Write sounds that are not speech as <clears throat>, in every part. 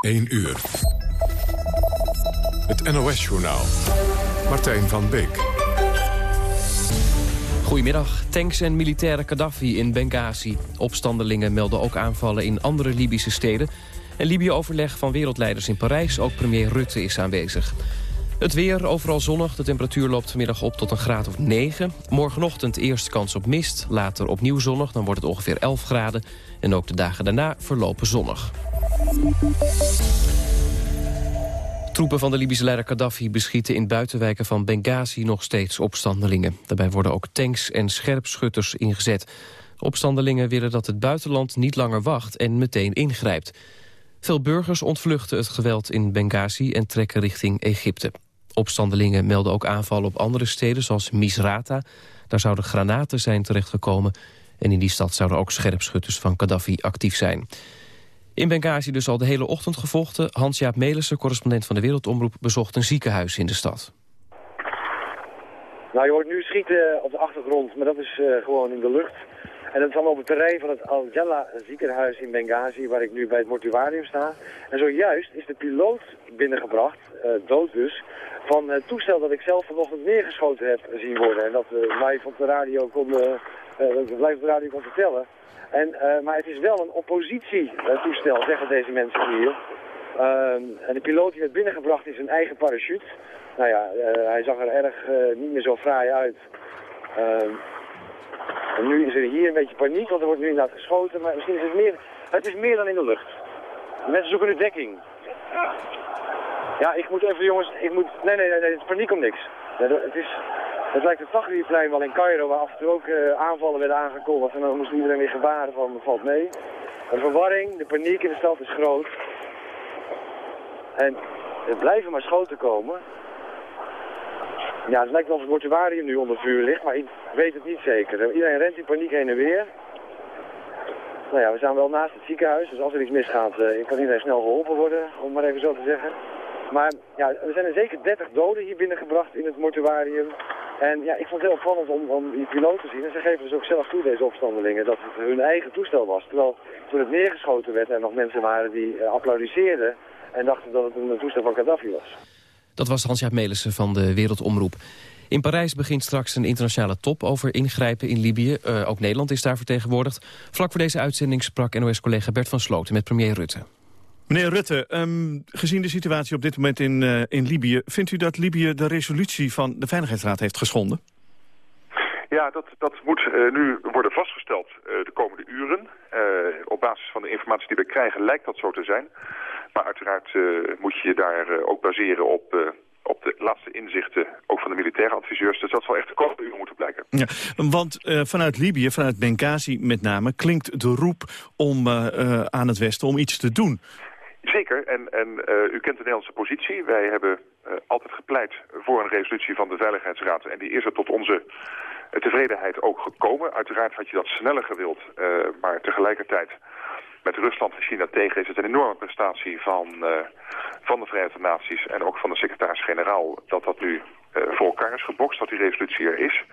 1 uur. Het NOS-journaal. Martijn van Beek. Goedemiddag. Tanks en militaire Gaddafi in Benghazi. Opstandelingen melden ook aanvallen in andere Libische steden. En Libië-overleg van wereldleiders in Parijs. Ook premier Rutte is aanwezig. Het weer, overal zonnig. De temperatuur loopt vanmiddag op tot een graad of 9. Morgenochtend eerst kans op mist, later opnieuw zonnig. Dan wordt het ongeveer 11 graden. En ook de dagen daarna verlopen zonnig. Troepen van de Libische leider Gaddafi beschieten in buitenwijken van Benghazi nog steeds opstandelingen. Daarbij worden ook tanks en scherpschutters ingezet. Opstandelingen willen dat het buitenland niet langer wacht en meteen ingrijpt. Veel burgers ontvluchten het geweld in Benghazi en trekken richting Egypte. Opstandelingen melden ook aanvallen op andere steden zoals Misrata. Daar zouden granaten zijn terechtgekomen. En in die stad zouden ook scherpschutters van Gaddafi actief zijn. In Benghazi dus al de hele ochtend gevochten. Hans-Jaap Melissen, correspondent van de Wereldomroep... bezocht een ziekenhuis in de stad. Nou, je hoort nu schieten op de achtergrond, maar dat is uh, gewoon in de lucht. En dat is allemaal op het terrein van het Al-Jalla ziekenhuis in Benghazi, waar ik nu bij het mortuarium sta. En zojuist is de piloot binnengebracht, uh, dood dus, van het toestel dat ik zelf vanochtend neergeschoten heb zien worden. En dat we live op de radio konden, uh, live op de radio kon vertellen. En, uh, maar het is wel een oppositietoestel, zeggen deze mensen hier. Ehm, en de piloot die werd binnengebracht is een eigen parachute. Nou ja, hij zag er erg niet meer zo fraai uit. Ehm, en nu is er hier een beetje paniek, want er wordt nu inderdaad geschoten. Maar misschien is het meer, het is meer dan in de lucht. Mensen zoeken de dekking. Ja, ik moet even jongens, ik moet, nee nee nee, nee het is paniek om niks. Het is, het lijkt het Tahrirplein wel in Cairo, waar af en toe ook uh, aanvallen werden aangekondigd. En dan moest iedereen weer gebaren van, valt mee. De verwarring, de paniek in de stad is groot. En er blijven maar schoten komen. Ja, het lijkt wel of het mortuarium nu onder vuur ligt, maar ik weet het niet zeker. Iedereen rent in paniek heen en weer. Nou ja, we staan wel naast het ziekenhuis, dus als er iets misgaat, uh, kan iedereen snel geholpen worden, om maar even zo te zeggen. Maar ja, er zijn er zeker 30 doden hier binnengebracht in het mortuarium. En ja, ik vond het heel opvallend om, die piloot te zien. En ze geven dus ook zelf toe, deze opstandelingen, dat het hun eigen toestel was. Terwijl toen het neergeschoten werd er nog mensen waren die uh, applaudisseerden en dachten dat het een toestel van Gaddafi was. Dat was Hans-Jaap Melissen van de Wereldomroep. In Parijs begint straks een internationale top over ingrijpen in Libië. Uh, ook Nederland is daar vertegenwoordigd. Vlak voor deze uitzending sprak NOS-collega Bert van Sloten met premier Rutte. Meneer Rutte, um, gezien de situatie op dit moment in, uh, in Libië... vindt u dat Libië de resolutie van de Veiligheidsraad heeft geschonden? Ja, dat, dat moet uh, nu worden vastgesteld de komende uren. op basis van de informatie die we krijgen lijkt dat zo te zijn. Maar uiteraard moet je je daar ook baseren op op de laatste inzichten, ook van de militaire adviseurs. Dus dat zal echt de komende uren moeten blijken. Ja, want uh, vanuit Libië, vanuit Benghazi met name, klinkt de roep om uh, uh, aan het Westen om iets te doen. Zeker, en, en u kent de Nederlandse positie. Wij hebben altijd gepleit voor een resolutie van de Veiligheidsraad. En die is er tot onze tevredenheid ook gekomen. Uiteraard had je dat sneller gewild, maar tegelijkertijd met Rusland en China tegen is het een enorme prestatie van, van de Verenigde Naties en ook van de secretaris-generaal dat dat nu voor elkaar is gebokst, dat die resolutie er is.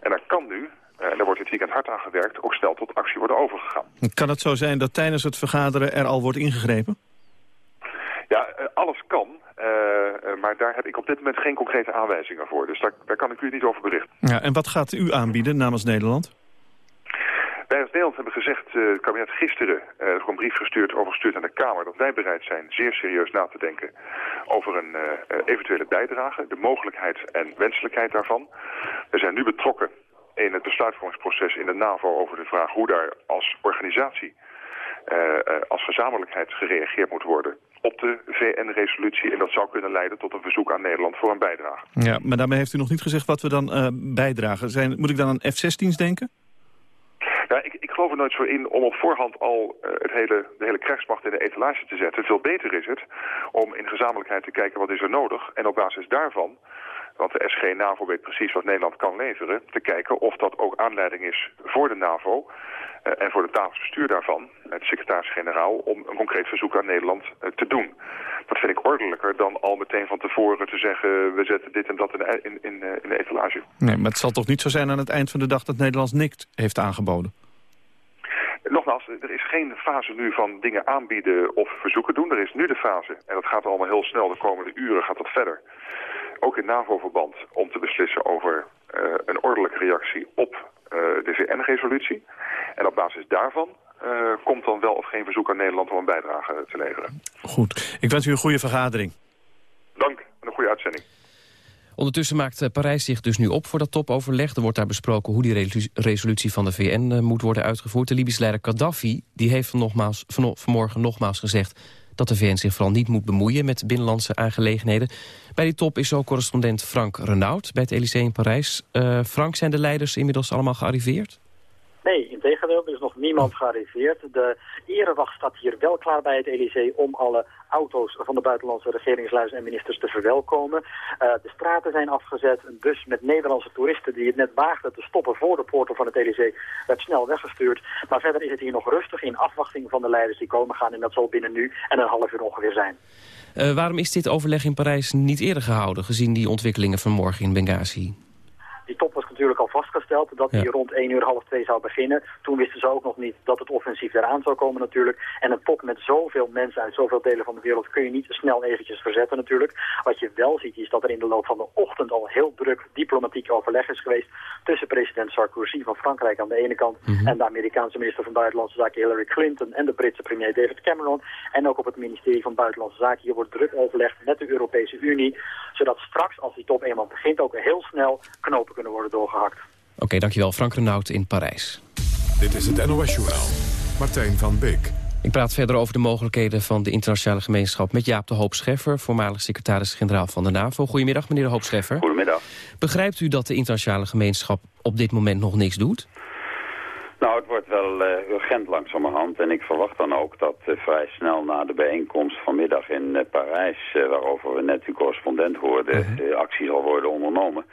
En daar kan nu, en daar wordt dit weekend hard aan gewerkt, ook snel tot actie worden overgegaan. Kan het zo zijn dat tijdens het vergaderen er al wordt ingegrepen? Ja, alles kan. maar daar heb ik op dit moment geen concrete aanwijzingen voor. Dus daar, daar kan ik u niet over berichten. Ja, en wat gaat u aanbieden namens Nederland? Wij als Nederland hebben gezegd, uh, het kabinet gisteren, uh, een brief gestuurd, overgestuurd aan de Kamer, dat wij bereid zijn zeer serieus na te denken over een uh, eventuele bijdrage, de mogelijkheid en wenselijkheid daarvan. We zijn nu betrokken in het besluitvormingsproces in de NAVO over de vraag hoe daar als organisatie, als gezamenlijkheid gereageerd moet worden op de VN-resolutie. En dat zou kunnen leiden tot een verzoek aan Nederland voor een bijdrage. Ja, maar daarmee heeft u nog niet gezegd wat we dan bijdragen. Zijn, moet ik dan aan F-16's denken? Ja, ik, ik geloof er nooit zo in om op voorhand al uh, het hele, de hele krijgsmacht in de etalage te zetten. Veel beter is het om in gezamenlijkheid te kijken wat is er nodig. En op basis daarvan, want de SG-NAVO weet precies wat Nederland kan leveren... te kijken of dat ook aanleiding is voor de NAVO... Uh, en voor de tafelsbestuur daarvan, de secretaris-generaal... om een concreet verzoek aan Nederland uh, te doen. Dat vind ik ordelijker dan al meteen van tevoren te zeggen... we zetten dit en dat in, in, in, in de etalage. Nee, maar het zal toch niet zo zijn aan het eind van de dag... dat Nederland niks heeft aangeboden? Nogmaals, er is geen fase nu van dingen aanbieden of verzoeken doen. Er is nu de fase, en dat gaat allemaal heel snel, de komende uren gaat dat verder. Ook in NAVO-verband om te beslissen over uh, een ordelijke reactie op uh, de VN-resolutie. En op basis daarvan uh, komt dan wel of geen verzoek aan Nederland om een bijdrage te leveren. Goed, ik wens u een goede vergadering. Dank en een goede uitzending. Ondertussen maakt Parijs zich dus nu op voor dat topoverleg. Er wordt daar besproken hoe die resolutie van de VN uh, moet worden uitgevoerd. De Libische leider Gaddafi die heeft nogmaals, van, vanmorgen nogmaals gezegd... dat de VN zich vooral niet moet bemoeien met binnenlandse aangelegenheden. Bij die top is ook correspondent Frank Renaud bij het Elysée in Parijs. Uh, Frank, zijn de leiders inmiddels allemaal gearriveerd? Nee, in tegendeel, er is nog niemand gearriveerd. De erewacht staat hier wel klaar bij het Elysée om alle auto's van de buitenlandse regeringsleiders en ministers te verwelkomen. Uh, de straten zijn afgezet. Een bus met Nederlandse toeristen die het net waagden te stoppen voor de poorten van het Elysée werd snel weggestuurd. Maar verder is het hier nog rustig in afwachting van de leiders die komen gaan. En dat zal binnen nu en een half uur ongeveer zijn. Uh, waarom is dit overleg in Parijs niet eerder gehouden, gezien die ontwikkelingen van morgen in Benghazi? Natuurlijk al vastgesteld dat die rond 1 uur half 2 zou beginnen. Toen wisten ze ook nog niet dat het offensief eraan zou komen natuurlijk. En een top met zoveel mensen uit zoveel delen van de wereld kun je niet snel eventjes verzetten natuurlijk. Wat je wel ziet is dat er in de loop van de ochtend al heel druk diplomatiek overleg is geweest tussen president Sarkozy van Frankrijk aan de ene kant mm -hmm. en de Amerikaanse minister van Buitenlandse Zaken Hillary Clinton en de Britse premier David Cameron. En ook op het ministerie van Buitenlandse Zaken. Hier wordt druk overlegd met de Europese Unie, zodat straks als die top eenmaal begint ook heel snel knopen kunnen worden Oké, okay, dankjewel. Frank Renaud in Parijs. Dit is het NOS-journaal. Martijn van Beek. Ik praat verder over de mogelijkheden van de internationale gemeenschap... met Jaap de Hoop Scheffer, voormalig secretaris-generaal van de NAVO. Goedemiddag, meneer de Hoop Scheffer. Goedemiddag. Begrijpt u dat de internationale gemeenschap op dit moment nog niks doet? Nou, het wordt wel uh, urgent langzamerhand. En ik verwacht dan ook dat uh, vrij snel na de bijeenkomst vanmiddag in uh, Parijs... waarover we net uw correspondent hoorden, uh -huh. actie zal worden ondernomen.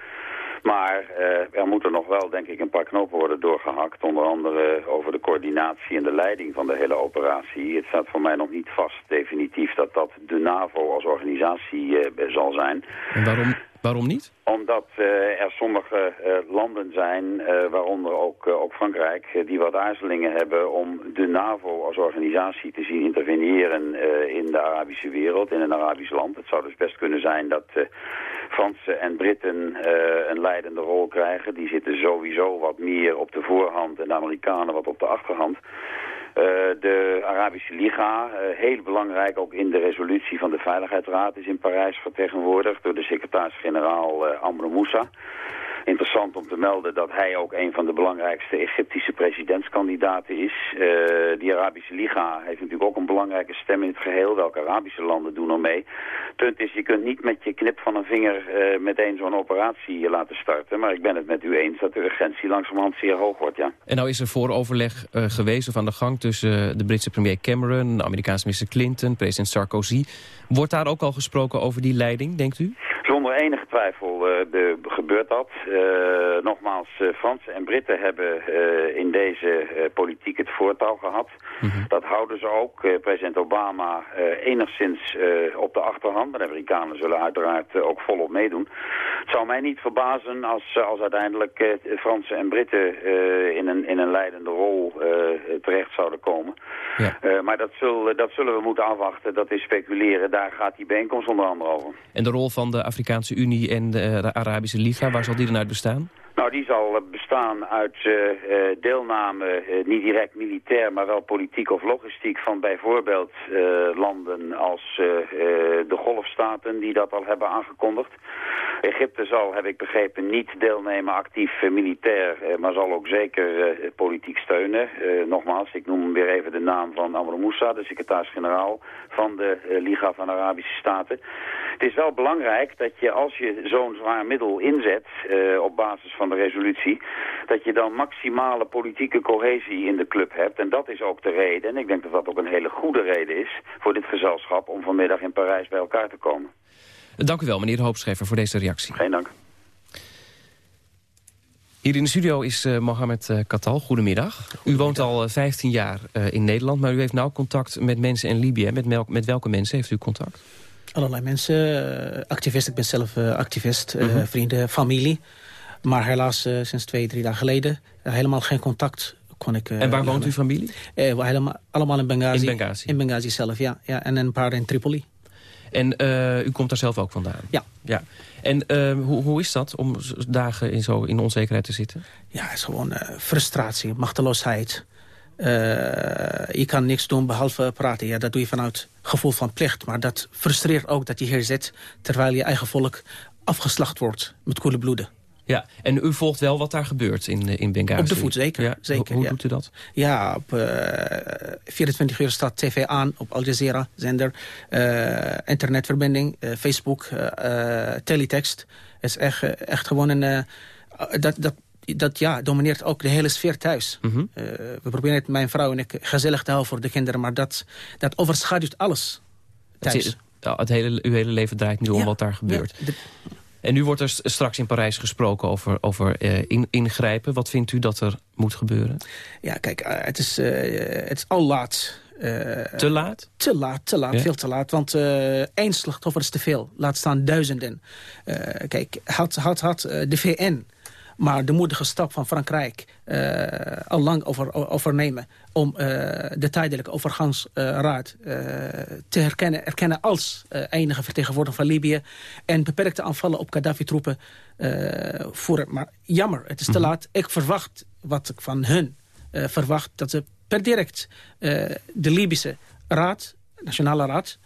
Maar uh, er moeten nog wel, denk ik, een paar knopen worden doorgehakt. Onder andere over de coördinatie en de leiding van de hele operatie. Het staat voor mij nog niet vast definitief dat dat de NAVO als organisatie uh, zal zijn. En waarom, waarom niet? Omdat uh, er sommige uh, landen zijn, uh, waaronder ook, ook Frankrijk, die wat aarzelingen hebben om de NAVO als organisatie te zien interveneren in de Arabische wereld, in een Arabisch land. Het zou dus best kunnen zijn dat Fransen en Britten een leidende rol krijgen. Die zitten sowieso wat meer op de voorhand en de Amerikanen wat op de achterhand. Uh, de Arabische Liga, uh, heel belangrijk ook in de resolutie van de Veiligheidsraad, is in Parijs vertegenwoordigd door de secretaris-generaal uh, Amr Moussa. Interessant om te melden dat hij ook een van de belangrijkste Egyptische presidentskandidaten is. Uh, die Arabische Liga heeft natuurlijk ook een belangrijke stem in het geheel. Welke Arabische landen doen er mee? Punt is, je kunt niet met je knip van een vinger uh, meteen zo'n operatie laten starten. Maar ik ben het met u eens dat de urgentie langzamerhand zeer hoog wordt, ja. En nou is er vooroverleg uh, geweest of de gang tussen de Britse premier Cameron, de Amerikaanse minister Clinton, president Sarkozy. Wordt daar ook al gesproken over die leiding, denkt u? Zonder enige twijfel de, gebeurt dat. Uh, nogmaals, uh, Fransen en Britten hebben in deze politiek het voortouw gehad. Mm -hmm. Dat houden ze ook. president Obama enigszins op de achterhand. Maar de Amerikanen zullen uiteraard ook volop meedoen. Het zou mij niet verbazen als, als uiteindelijk Fransen en Britten in, een, in een leidende rol terecht zouden komen. Ja. maar dat, zul, dat zullen we moeten afwachten. Dat is speculeren. Daar gaat die bijeenkomst onder andere over. En de rol van de Afrikaanse Unie en de Arabische Liga, waar zal die dan uit bestaan? Nou, die zal bestaan uit uh, deelname, uh, niet direct militair, maar wel politiek of logistiek van bijvoorbeeld landen als de golfstaten die dat al hebben aangekondigd. Egypte zal, heb ik begrepen, niet deelnemen actief militair, maar zal ook zeker politiek steunen. nogmaals, ik noem weer even de naam van Amr Moussa, de secretaris-generaal van de Liga van Arabische Staten. Het is wel belangrijk dat je als je zo'n zwaar middel inzet op basis van de resolutie, dat je dan maximale politieke cohesie in de club hebt. En dat is ook de reden, en ik denk dat dat ook een hele goede reden is voor dit gezelschap om vanmiddag in Parijs bij elkaar te komen. Dank u wel, meneer de Hoopschrijver, voor deze reactie. Geen dank. Hier in de studio is uh, Mohamed uh, Katal. Goedemiddag. U woont al uh, 15 jaar uh, in Nederland, maar u heeft nauw contact met mensen in Libië. Met, met welke mensen heeft u contact? Allerlei mensen. activist, ik ben zelf activist. Mm -hmm. vrienden, familie. Maar helaas uh, sinds twee, drie dagen geleden uh, helemaal geen contact kon ik... en waar woont uw familie? we helemaal, allemaal in Benghazi. In Benghazi? In Benghazi zelf, ja. ja. En een paar in Tripoli. En u komt daar zelf ook vandaan? Ja. ja. En hoe, hoe is dat om dagen in, zo in onzekerheid te zitten? Ja, het is gewoon frustratie, machteloosheid. je kan niks doen behalve praten. Ja, dat doe je vanuit gevoel van plicht. Maar dat frustreert ook dat je hier zit... terwijl je eigen volk afgeslacht wordt met koele bloeden. Ja, en u volgt wel wat daar gebeurt in, in Benghazi? Op de voet, zeker. Ja. zeker hoe, ja. doet u dat? Ja, op uh, 24 uur staat tv aan, op Al Jazeera, zender. Uh, internetverbinding, uh, Facebook, teletext. Het is echt, echt gewoon een... dat, dat, dat ja, domineert ook de hele sfeer thuis. Mm -hmm. we proberen het, mijn vrouw en ik, gezellig te houden voor de kinderen... maar dat, dat overschaduwt alles thuis. Het, het hele, uw hele leven draait nu om wat daar gebeurt. De, en nu wordt er straks in Parijs gesproken over, over uh, in, ingrijpen. Wat vindt u dat er moet gebeuren? Ja, kijk, uh, het, is, uh, het is al laat. te laat? Te laat, te laat, ja? veel te laat. Want één slachtoffer is te veel. Laat staan duizenden. kijk, had, had, had de VN maar de moedige stap van Frankrijk uh, al lang over, overnemen... om uh, de tijdelijke overgangsraad uh, te herkennen, erkennen als enige vertegenwoordiger van Libië... en beperkte aanvallen op Gaddafi-troepen voeren. Maar jammer, het is te laat. Ik verwacht wat ik van hun verwacht... dat ze per direct de Libische raad, Nationale Raad...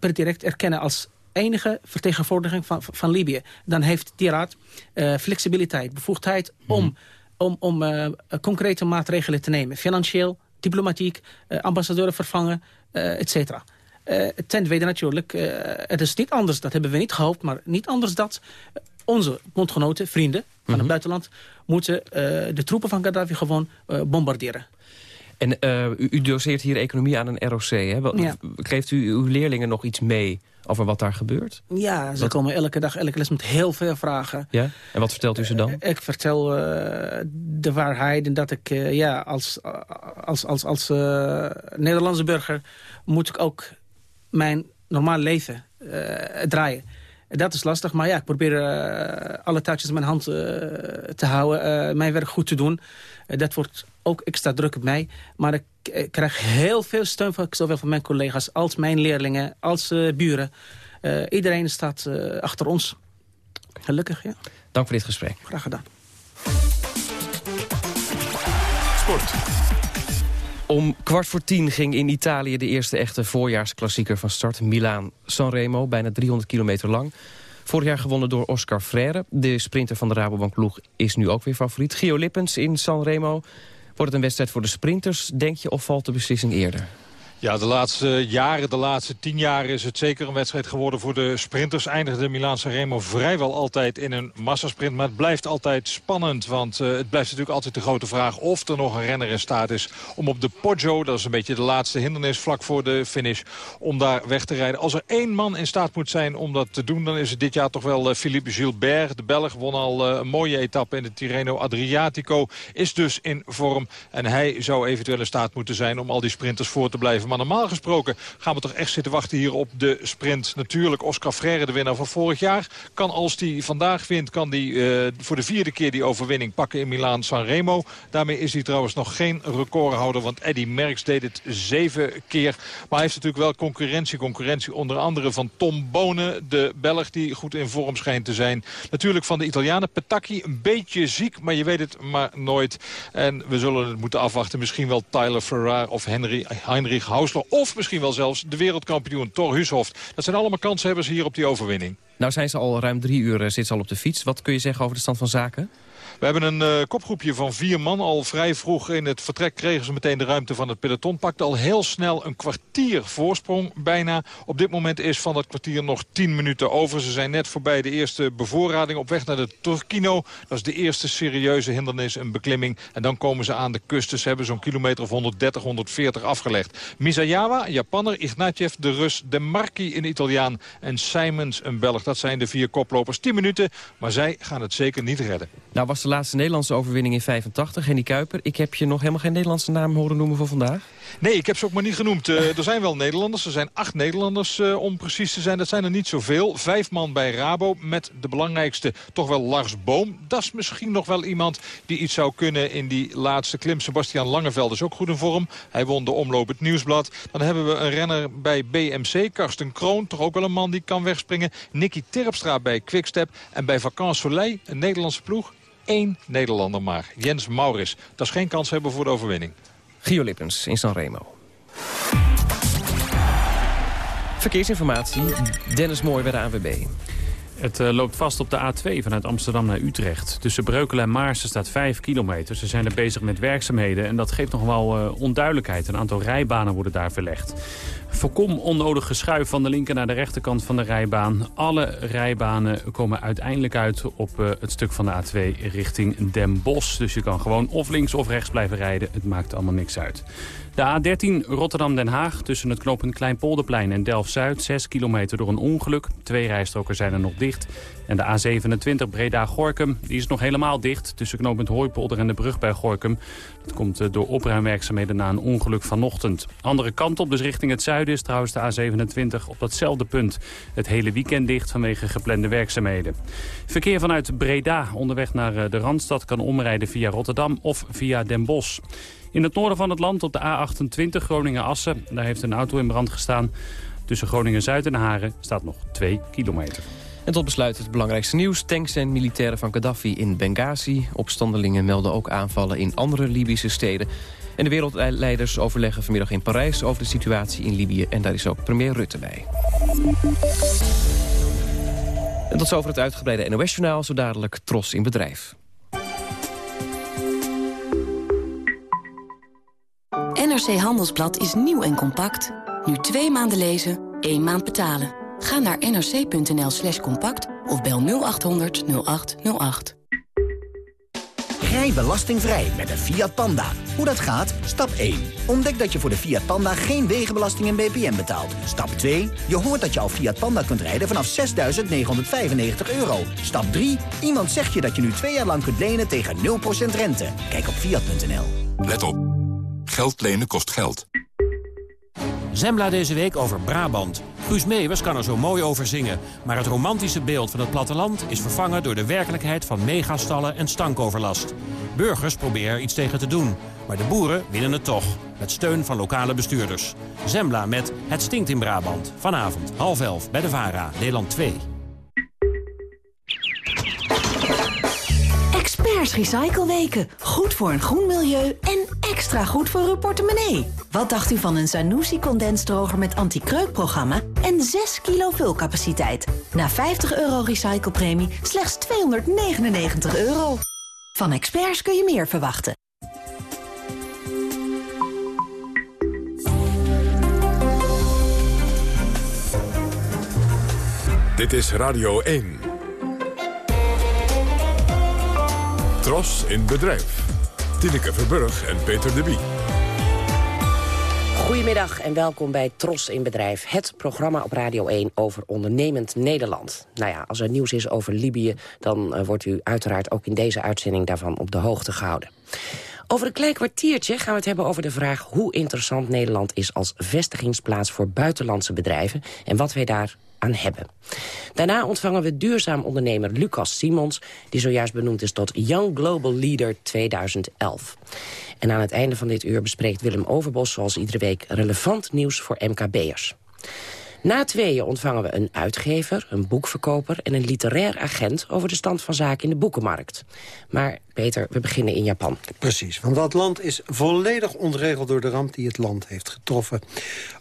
per direct erkennen als enige vertegenwoordiging van, van Libië. Dan heeft die raad uh, flexibiliteit, bevoegdheid om, om, om uh, concrete maatregelen te nemen. Financieel, diplomatiek, uh, ambassadeuren vervangen, et cetera. ten tweede natuurlijk, het is niet anders, dat hebben we niet gehoopt... maar niet anders dat onze bondgenoten, vrienden van het mm -hmm. buitenland... moeten de troepen van Gaddafi gewoon bombarderen. En u, u, doseert hier economie aan een ROC. Hè? Wel, ja. Geeft u uw leerlingen nog iets mee over wat daar gebeurt? Ja, ze wat? komen elke dag, elke les met heel veel vragen. Ja? En wat vertelt u ze dan? Uh, ik vertel uh, de waarheid en dat ik uh, ja, als, als, als, als Nederlandse burger... moet ik ook mijn normaal leven draaien. Dat is lastig, maar ja, ik probeer alle touwtjes in mijn hand te houden. mijn werk goed te doen. Dat wordt ook extra druk op mij. Maar ik, ik krijg heel veel steun van zowel van mijn collega's als mijn leerlingen, als uh, buren. Uh, iedereen staat uh, achter ons. Gelukkig, ja. Dank voor dit gesprek. Graag gedaan. Sport. Om kwart voor tien ging in Italië de eerste echte voorjaarsklassieker van start. Milaan-Sanremo, bijna 300 kilometer lang. Vorig jaar gewonnen door Oscar Freire. De sprinter van de Rabobank-ploeg is nu ook weer favoriet. Gio Lippens in Sanremo. Wordt het een wedstrijd voor de sprinters, denk je, of valt de beslissing eerder? Ja, de laatste jaren, de laatste tien jaar is het zeker een wedstrijd geworden voor de sprinters. Eindigde Milaan Remo vrijwel altijd in een massasprint. Maar het blijft altijd spannend, want uh, het blijft natuurlijk altijd de grote vraag... of er nog een renner in staat is om op de Poggio... dat is een beetje de laatste hindernis vlak voor de finish... om daar weg te rijden. Als er één man in staat moet zijn om dat te doen... dan is het dit jaar toch wel uh, Philippe Gilbert. De Belg won al uh, een mooie etappe in de Tirreno Adriatico. Is dus in vorm en hij zou eventueel in staat moeten zijn... om al die sprinters voor te blijven maar normaal gesproken gaan we toch echt zitten wachten hier op de sprint. Natuurlijk Oscar Freire, de winnaar van vorig jaar. Kan als hij vandaag wint, kan hij uh, voor de vierde keer die overwinning pakken in Milaan Sanremo. Daarmee is hij trouwens nog geen recordhouder. Want Eddy Merckx deed het zeven keer. Maar hij heeft natuurlijk wel concurrentie. Concurrentie onder andere van Tom Bonen, de Belg die goed in vorm schijnt te zijn. Natuurlijk van de Italianen. Petacchi een beetje ziek, maar je weet het maar nooit. En we zullen het moeten afwachten. Misschien wel Tyler Ferrar of Henry, Heinrich Of misschien wel zelfs de wereldkampioen Thor Hushoft. Dat zijn allemaal kanshebbers hier op die overwinning. Nou zijn ze al ruim drie uur zitten ze al op de fiets. Wat kun je zeggen over de stand van zaken? We hebben een uh, kopgroepje van vier man. Al vrij vroeg in het vertrek kregen ze meteen de ruimte van het peloton. Pakte al heel snel een kwartier voorsprong bijna. Op dit moment is van dat kwartier nog tien minuten over. Ze zijn net voorbij de eerste bevoorrading op weg naar de Turkino. Dat is de eerste serieuze hindernis, een beklimming. En dan komen ze aan de kust. Ze hebben zo'n kilometer of 130, 140 afgelegd. Misayawa, Japanner. Ignatjev, de Rus. De Marki, een Italiaan. En Simons, een Belg. Dat zijn de vier koplopers. 10 minuten, maar zij gaan het zeker niet redden. Nou, was laatste Nederlandse overwinning in 85. Henny Kuiper, ik heb je nog helemaal geen Nederlandse naam horen noemen voor vandaag. Nee, ik heb ze ook maar niet genoemd. Uh, er zijn wel Nederlanders. Er zijn acht Nederlanders uh, om precies te zijn. Dat zijn er niet zoveel. Vijf man bij Rabo met de belangrijkste toch wel Lars Boom. Dat is misschien nog wel iemand die iets zou kunnen in die laatste klim. Sebastian Langeveld is ook goed in vorm. Hij won de omloop het Nieuwsblad. Dan hebben we een renner bij BMC. Karsten Kroon, toch ook wel een man die kan wegspringen. Nicky Terpstra bij Quickstep. En bij Vakant Soleil, een Nederlandse ploeg. Eén Nederlander maar. Jens Maurits. Dat is geen kans hebben voor de overwinning. Gio Lippens in Sanremo. Verkeersinformatie, Dennis Mooi bij de AWB. Het uh, loopt vast op de A2 vanuit Amsterdam naar Utrecht. Tussen Breukelen en Maarsen staat 5 kilometer. Ze zijn er bezig met werkzaamheden en dat geeft nog wel uh, onduidelijkheid. Een aantal rijbanen worden daar verlegd. Voorkom onnodig geschuif van de linker naar de rechterkant van de rijbaan. Alle rijbanen komen uiteindelijk uit op uh, het stuk van de A2 richting Den Bosch. Dus je kan gewoon of links of rechts blijven rijden. Het maakt allemaal niks uit. De A13 Rotterdam-Den Haag tussen het knooppunt Kleinpolderplein en Delft-Zuid. 6 kilometer door een ongeluk. Twee rijstroken zijn er nog dicht. En de A27 Breda-Gorkum die is nog helemaal dicht... tussen knooppunt Hooipolder en de brug bij Gorkum. Dat komt eh, door opruimwerkzaamheden na een ongeluk vanochtend. Andere kant op, dus richting het zuiden, is trouwens de A27 op datzelfde punt. Het hele weekend dicht vanwege geplande werkzaamheden. Verkeer vanuit Breda onderweg naar eh, de Randstad kan omrijden via Rotterdam of via Den Bosch. In het noorden van het land op de A28 Groningen-Assen. Daar heeft een auto in brand gestaan. Tussen Groningen-Zuid en Haren staat nog 2 kilometer. En tot besluit het belangrijkste nieuws. Tanks en militairen van Gaddafi in Benghazi. Opstandelingen melden ook aanvallen in andere Libische steden. En de wereldleiders overleggen vanmiddag in Parijs over de situatie in Libië. En daar is ook premier Rutte bij. En tot zover het uitgebreide NOS-journaal. Zo dadelijk Tros in Bedrijf. NRC Handelsblad is nieuw en compact. Nu twee maanden lezen, één maand betalen. Ga naar nrc.nl slash compact of bel 0800 0808. Rij belastingvrij met een Fiat Panda. Hoe dat gaat? Stap 1. Ontdek dat je voor de Fiat Panda geen wegenbelasting en BPM betaalt. Stap 2. Je hoort dat je al Fiat Panda kunt rijden vanaf 6.995 euro. Stap 3. Iemand zegt je dat je nu twee jaar lang kunt lenen tegen 0% rente. Kijk op Fiat.nl. Let op. Geld lenen kost geld. Zembla deze week over Brabant. Guus Meeuwers kan er zo mooi over zingen. Maar het romantische beeld van het platteland is vervangen door de werkelijkheid van megastallen en stankoverlast. Burgers proberen er iets tegen te doen. Maar de boeren winnen het toch. Met steun van lokale bestuurders. Zembla met Het stinkt in Brabant. Vanavond half elf bij de VARA, Nederland 2. Recycleweken. Goed voor een groen milieu en extra goed voor uw portemonnee. Wat dacht u van een Zanussi condensdroger met anti-kreukprogramma en 6 kilo vulcapaciteit? Na 50 euro recyclepremie slechts 299 euro. Van experts kun je meer verwachten. Dit is Radio 1. Tros in bedrijf. Tineke Verburg en Peter de Bie. Goedemiddag en welkom bij Tros in Bedrijf. Het programma op Radio 1 over ondernemend Nederland. Nou ja, als er nieuws is over Libië... dan uh, wordt u uiteraard ook in deze uitzending daarvan op de hoogte gehouden. Over een klein kwartiertje gaan we het hebben over de vraag... hoe interessant Nederland is als vestigingsplaats voor buitenlandse bedrijven... en wat wij daar aan hebben. Daarna ontvangen we duurzaam ondernemer Lucas Simons... die zojuist benoemd is tot Young Global Leader 2011. En aan het einde van dit uur bespreekt Willem Overbos... zoals iedere week relevant nieuws voor MKB'ers. Na tweeën ontvangen we een uitgever, een boekverkoper... en een literair agent over de stand van zaken in de boekenmarkt. Maar Peter, we beginnen in Japan. Precies, want dat land is volledig ontregeld door de ramp die het land heeft getroffen.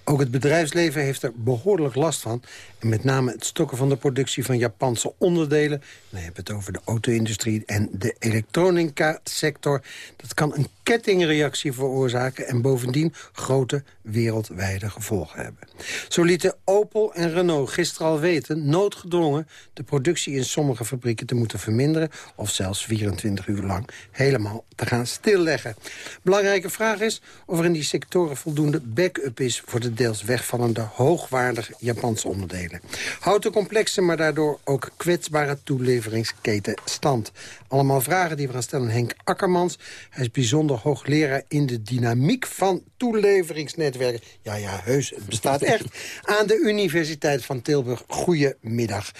Ook het bedrijfsleven heeft er behoorlijk last van. En met name het stokken van de productie van Japanse onderdelen... dan hebben het over de auto-industrie en de elektronica-sector... dat kan een kettingreactie veroorzaken... en bovendien grote wereldwijde gevolgen hebben. Zo Opel en Renault gisteren al weten, noodgedwongen... de productie in sommige fabrieken te moeten verminderen... of zelfs 24 uur lang helemaal te gaan stilleggen. Belangrijke vraag is of er in die sectoren voldoende backup is... voor de deels wegvallende, hoogwaardige Japanse onderdelen. Houdt de complexe, maar daardoor ook kwetsbare toeleveringsketen stand. Allemaal vragen die we gaan stellen aan Henk Akkermans. Hij is bijzonder hoogleraar in de dynamiek van toeleveringsnetwerken. Ja, ja, heus, het bestaat echt. Aan de Universiteit van Tilburg. Goedemiddag.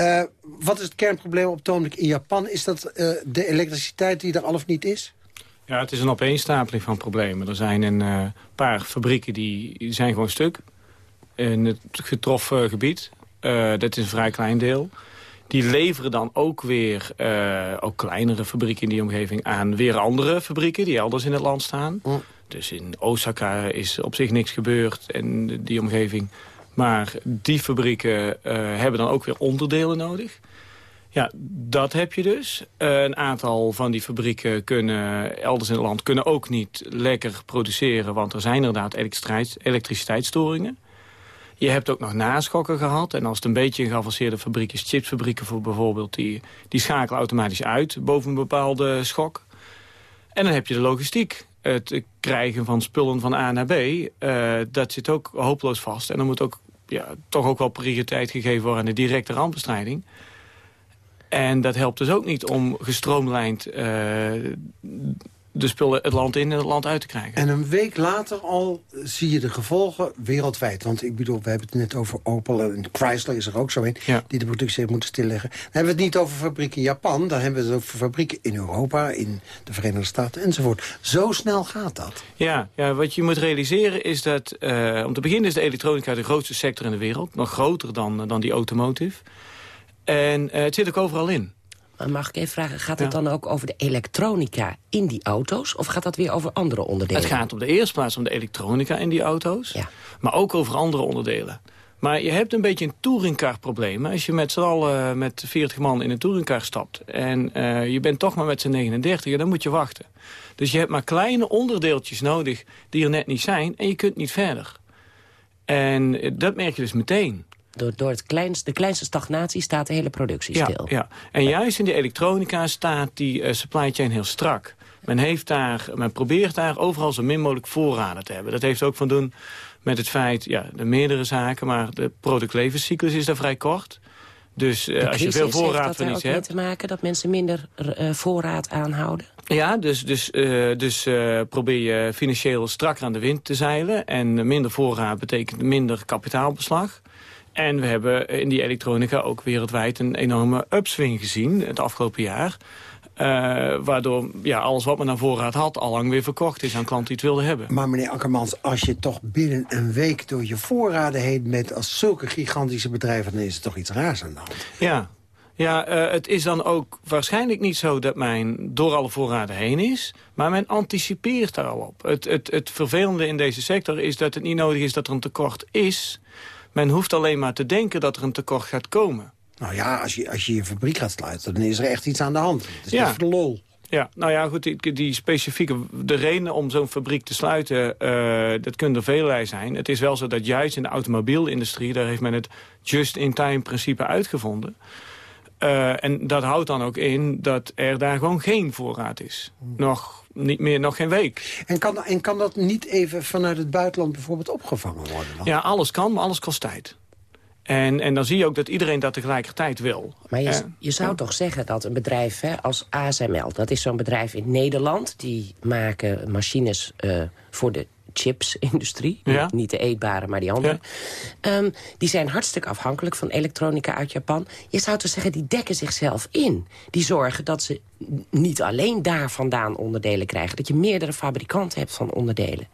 Uh, wat is het kernprobleem op het ogenblik in Japan? Is dat uh, de elektriciteit die er al of niet is? Ja, het is een opeenstapeling van problemen. Er zijn een uh, paar fabrieken die zijn gewoon stuk. In het getroffen gebied. dat is een vrij klein deel. Die leveren dan ook weer, ook kleinere fabrieken in die omgeving... aan weer andere fabrieken die elders in het land staan. Mm. Dus in Osaka is op zich niks gebeurd en die omgeving. Maar die fabrieken uh, hebben dan ook weer onderdelen nodig. Ja, dat heb je dus. Een aantal van die fabrieken kunnen elders in het land kunnen ook niet lekker produceren. Want er zijn inderdaad elektriciteitsstoringen. Je hebt ook nog naschokken gehad. En als het een beetje een geavanceerde fabriek is, chipsfabrieken voor bijvoorbeeld, die, die schakelen automatisch uit boven een bepaalde schok. En dan heb je de logistiek het krijgen van spullen van A naar B, uh, dat zit ook hopeloos vast. En dan moet ook ja, toch ook wel prioriteit gegeven worden aan de directe rampbestrijding. En dat helpt dus ook niet om gestroomlijnd uh, de spullen het land in en het land uit te krijgen. En een week later al zie je de gevolgen wereldwijd. Want ik bedoel, we hebben het net over Opel en Chrysler is er ook zo in... die de productie heeft moeten stilleggen. Dan hebben we het niet over fabrieken in Japan. Dan hebben we het over fabrieken in Europa, in de Verenigde Staten enzovoort. Zo snel gaat dat. Ja, ja wat je moet realiseren is dat... Uh, om te beginnen is de elektronica de grootste sector in de wereld. Nog groter dan, dan die automotive. En uh, het zit ook overal in. Mag ik even vragen, gaat het dan ook over de elektronica in die auto's? Of gaat dat weer over andere onderdelen? Het gaat op de eerste plaats om de elektronica in die auto's. Ja. Maar ook over andere onderdelen. Maar je hebt een beetje een touringcar-probleem. Als je met z'n allen met 40 man in een touringcar stapt... en uh, je bent toch maar met z'n 39, dan moet je wachten. Dus je hebt maar kleine onderdeeltjes nodig die er net niet zijn... en je kunt niet verder. En dat merk je dus meteen. Door, door het kleinste, de kleinste stagnatie staat de hele productie stil. Ja, en juist in de elektronica staat die uh, supply chain heel strak. Men, heeft daar, men probeert daar overal zo min mogelijk voorraden te hebben. Dat heeft ook van doen met het feit, ja, de meerdere zaken... maar de productlevenscyclus is daar vrij kort. Dus uh, als je veel voorraad van iets hebt... heeft te maken dat mensen minder uh, voorraad aanhouden? Ja, dus, dus, uh, dus probeer je financieel strakker aan de wind te zeilen. En minder voorraad betekent minder kapitaalbeslag. En we hebben in die elektronica ook wereldwijd een enorme upswing gezien het afgelopen jaar. Uh, waardoor ja, alles wat men naar voorraad had al lang weer verkocht is aan klanten die het wilden hebben. Maar meneer Akkermans, als je toch binnen een week door je voorraden heen met als zulke gigantische bedrijven, dan is het toch iets raars aan de hand. Ja, ja, uh, het is dan ook waarschijnlijk niet zo dat men door alle voorraden heen is. Maar men anticipeert daar al op. Het, het, het vervelende in deze sector is dat het niet nodig is dat er een tekort is. Men hoeft alleen maar te denken dat er een tekort gaat komen. Nou ja, als je als je, je fabriek gaat sluiten, dan is er echt iets aan de hand. Het is ja. voor de lol. Ja, nou ja, goed, die, die specifieke, de reden om zo'n fabriek te sluiten, uh, dat kunnen er velelei zijn. Het is wel zo dat juist in de automobielindustrie, daar heeft men het just-in-time principe uitgevonden. Uh, en dat houdt dan ook in dat er daar gewoon geen voorraad is. Nog niet meer, nog geen week. En kan, en kan dat niet even vanuit het buitenland bijvoorbeeld opgevangen worden? Dan? Ja, alles kan, maar alles kost tijd. En, en dan zie je ook dat iedereen dat tegelijkertijd wil. Maar je, je zou toch zeggen dat een bedrijf hè, als ASML... dat is zo'n bedrijf in Nederland... die maken machines uh, voor de chipsindustrie. Ja. Niet de eetbare, maar die andere. Um, die zijn hartstikke afhankelijk van elektronica uit Japan. Je zou toch zeggen, die dekken zichzelf in. Die zorgen dat ze niet alleen daar vandaan onderdelen krijgen. Dat je meerdere fabrikanten hebt van onderdelen.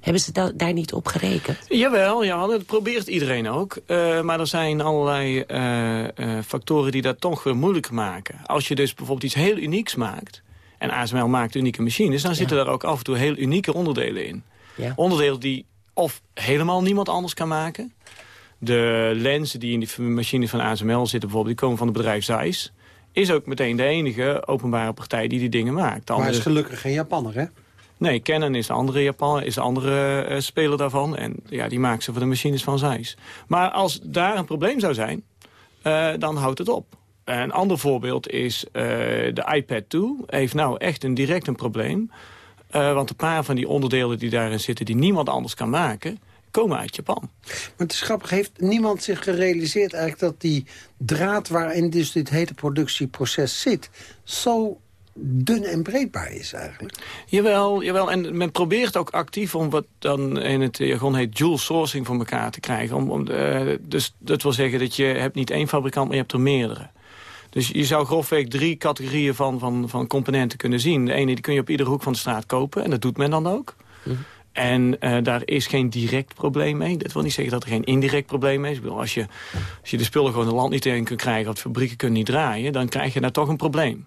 Hebben ze da daar niet op gerekend? Jawel, ja, dat probeert iedereen ook. Uh, maar er zijn allerlei uh, uh, factoren die dat toch weer moeilijk maken. Als je dus bijvoorbeeld iets heel unieks maakt... en ASML maakt unieke machines... dan zitten er ook af en toe heel unieke onderdelen in. Ja. Onderdelen die of helemaal niemand anders kan maken. De lenzen die in die machine van ASML zitten bijvoorbeeld... die komen van het bedrijf Zeiss. Is ook meteen de enige openbare partij die die dingen maakt. maar is gelukkig geen Japanner, hè? Nee, Canon is de andere Japan, is de andere eh, speler daarvan. En ja, die maakt ze voor de machines van Zeiss. Maar als daar een probleem zou zijn, eh, dan houdt het op. Een ander voorbeeld is uh, de iPad 2. Heeft nou echt een direct een probleem. Want een paar van die onderdelen die daarin zitten... die niemand anders kan maken, komen uit Japan. Maar het is grappig, heeft niemand zich gerealiseerd eigenlijk... dat die draad waarin dus dit hele productieproces zit... zo dun en breedbaar is eigenlijk. Jawel, jawel, en men probeert ook actief om wat dan in het jargon heet dual sourcing voor elkaar te krijgen. Om, om, uh, dus dat wil zeggen dat je hebt niet één fabrikant, maar je hebt er meerdere. Dus je zou grofweg drie categorieën van, van, van componenten kunnen zien. De ene die kun je op iedere hoek van de straat kopen en dat doet men dan ook. Mhm. En uh, daar is geen direct probleem mee. Dat wil niet zeggen dat er geen indirect probleem is. Als je, als je de spullen gewoon het land niet in kunt krijgen... of de fabrieken kunnen niet draaien... dan krijg je daar toch een probleem.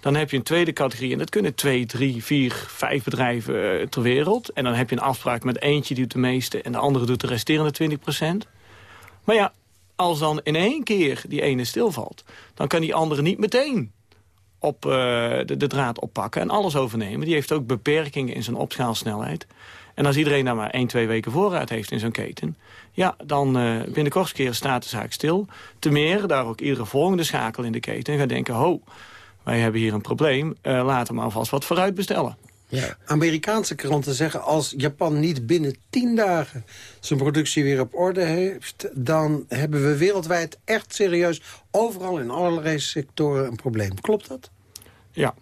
Dan heb je een tweede categorie en dat kunnen twee, drie, vier, vijf bedrijven uh, ter wereld. En dan heb je een afspraak met eentje die doet de meeste... en de andere doet de resterende 20% Maar ja, als dan in één keer die ene stilvalt... dan kan die andere niet meteen op uh, de, draad oppakken en alles overnemen. Die heeft ook beperkingen in zijn opschaalsnelheid. En als iedereen daar maar één, twee weken voorraad heeft in zo'n keten... ja, dan uh, binnen kortste keer staat de zaak stil. Te meer, daar ook iedere volgende schakel in de keten gaat denken... ho, wij hebben hier een probleem, uh, laten we maar alvast wat vooruit bestellen. Ja. Amerikaanse kranten zeggen als Japan niet binnen tien dagen zijn productie weer op orde heeft... dan hebben we wereldwijd echt serieus overal in allerlei sectoren een probleem. Klopt dat? Ja.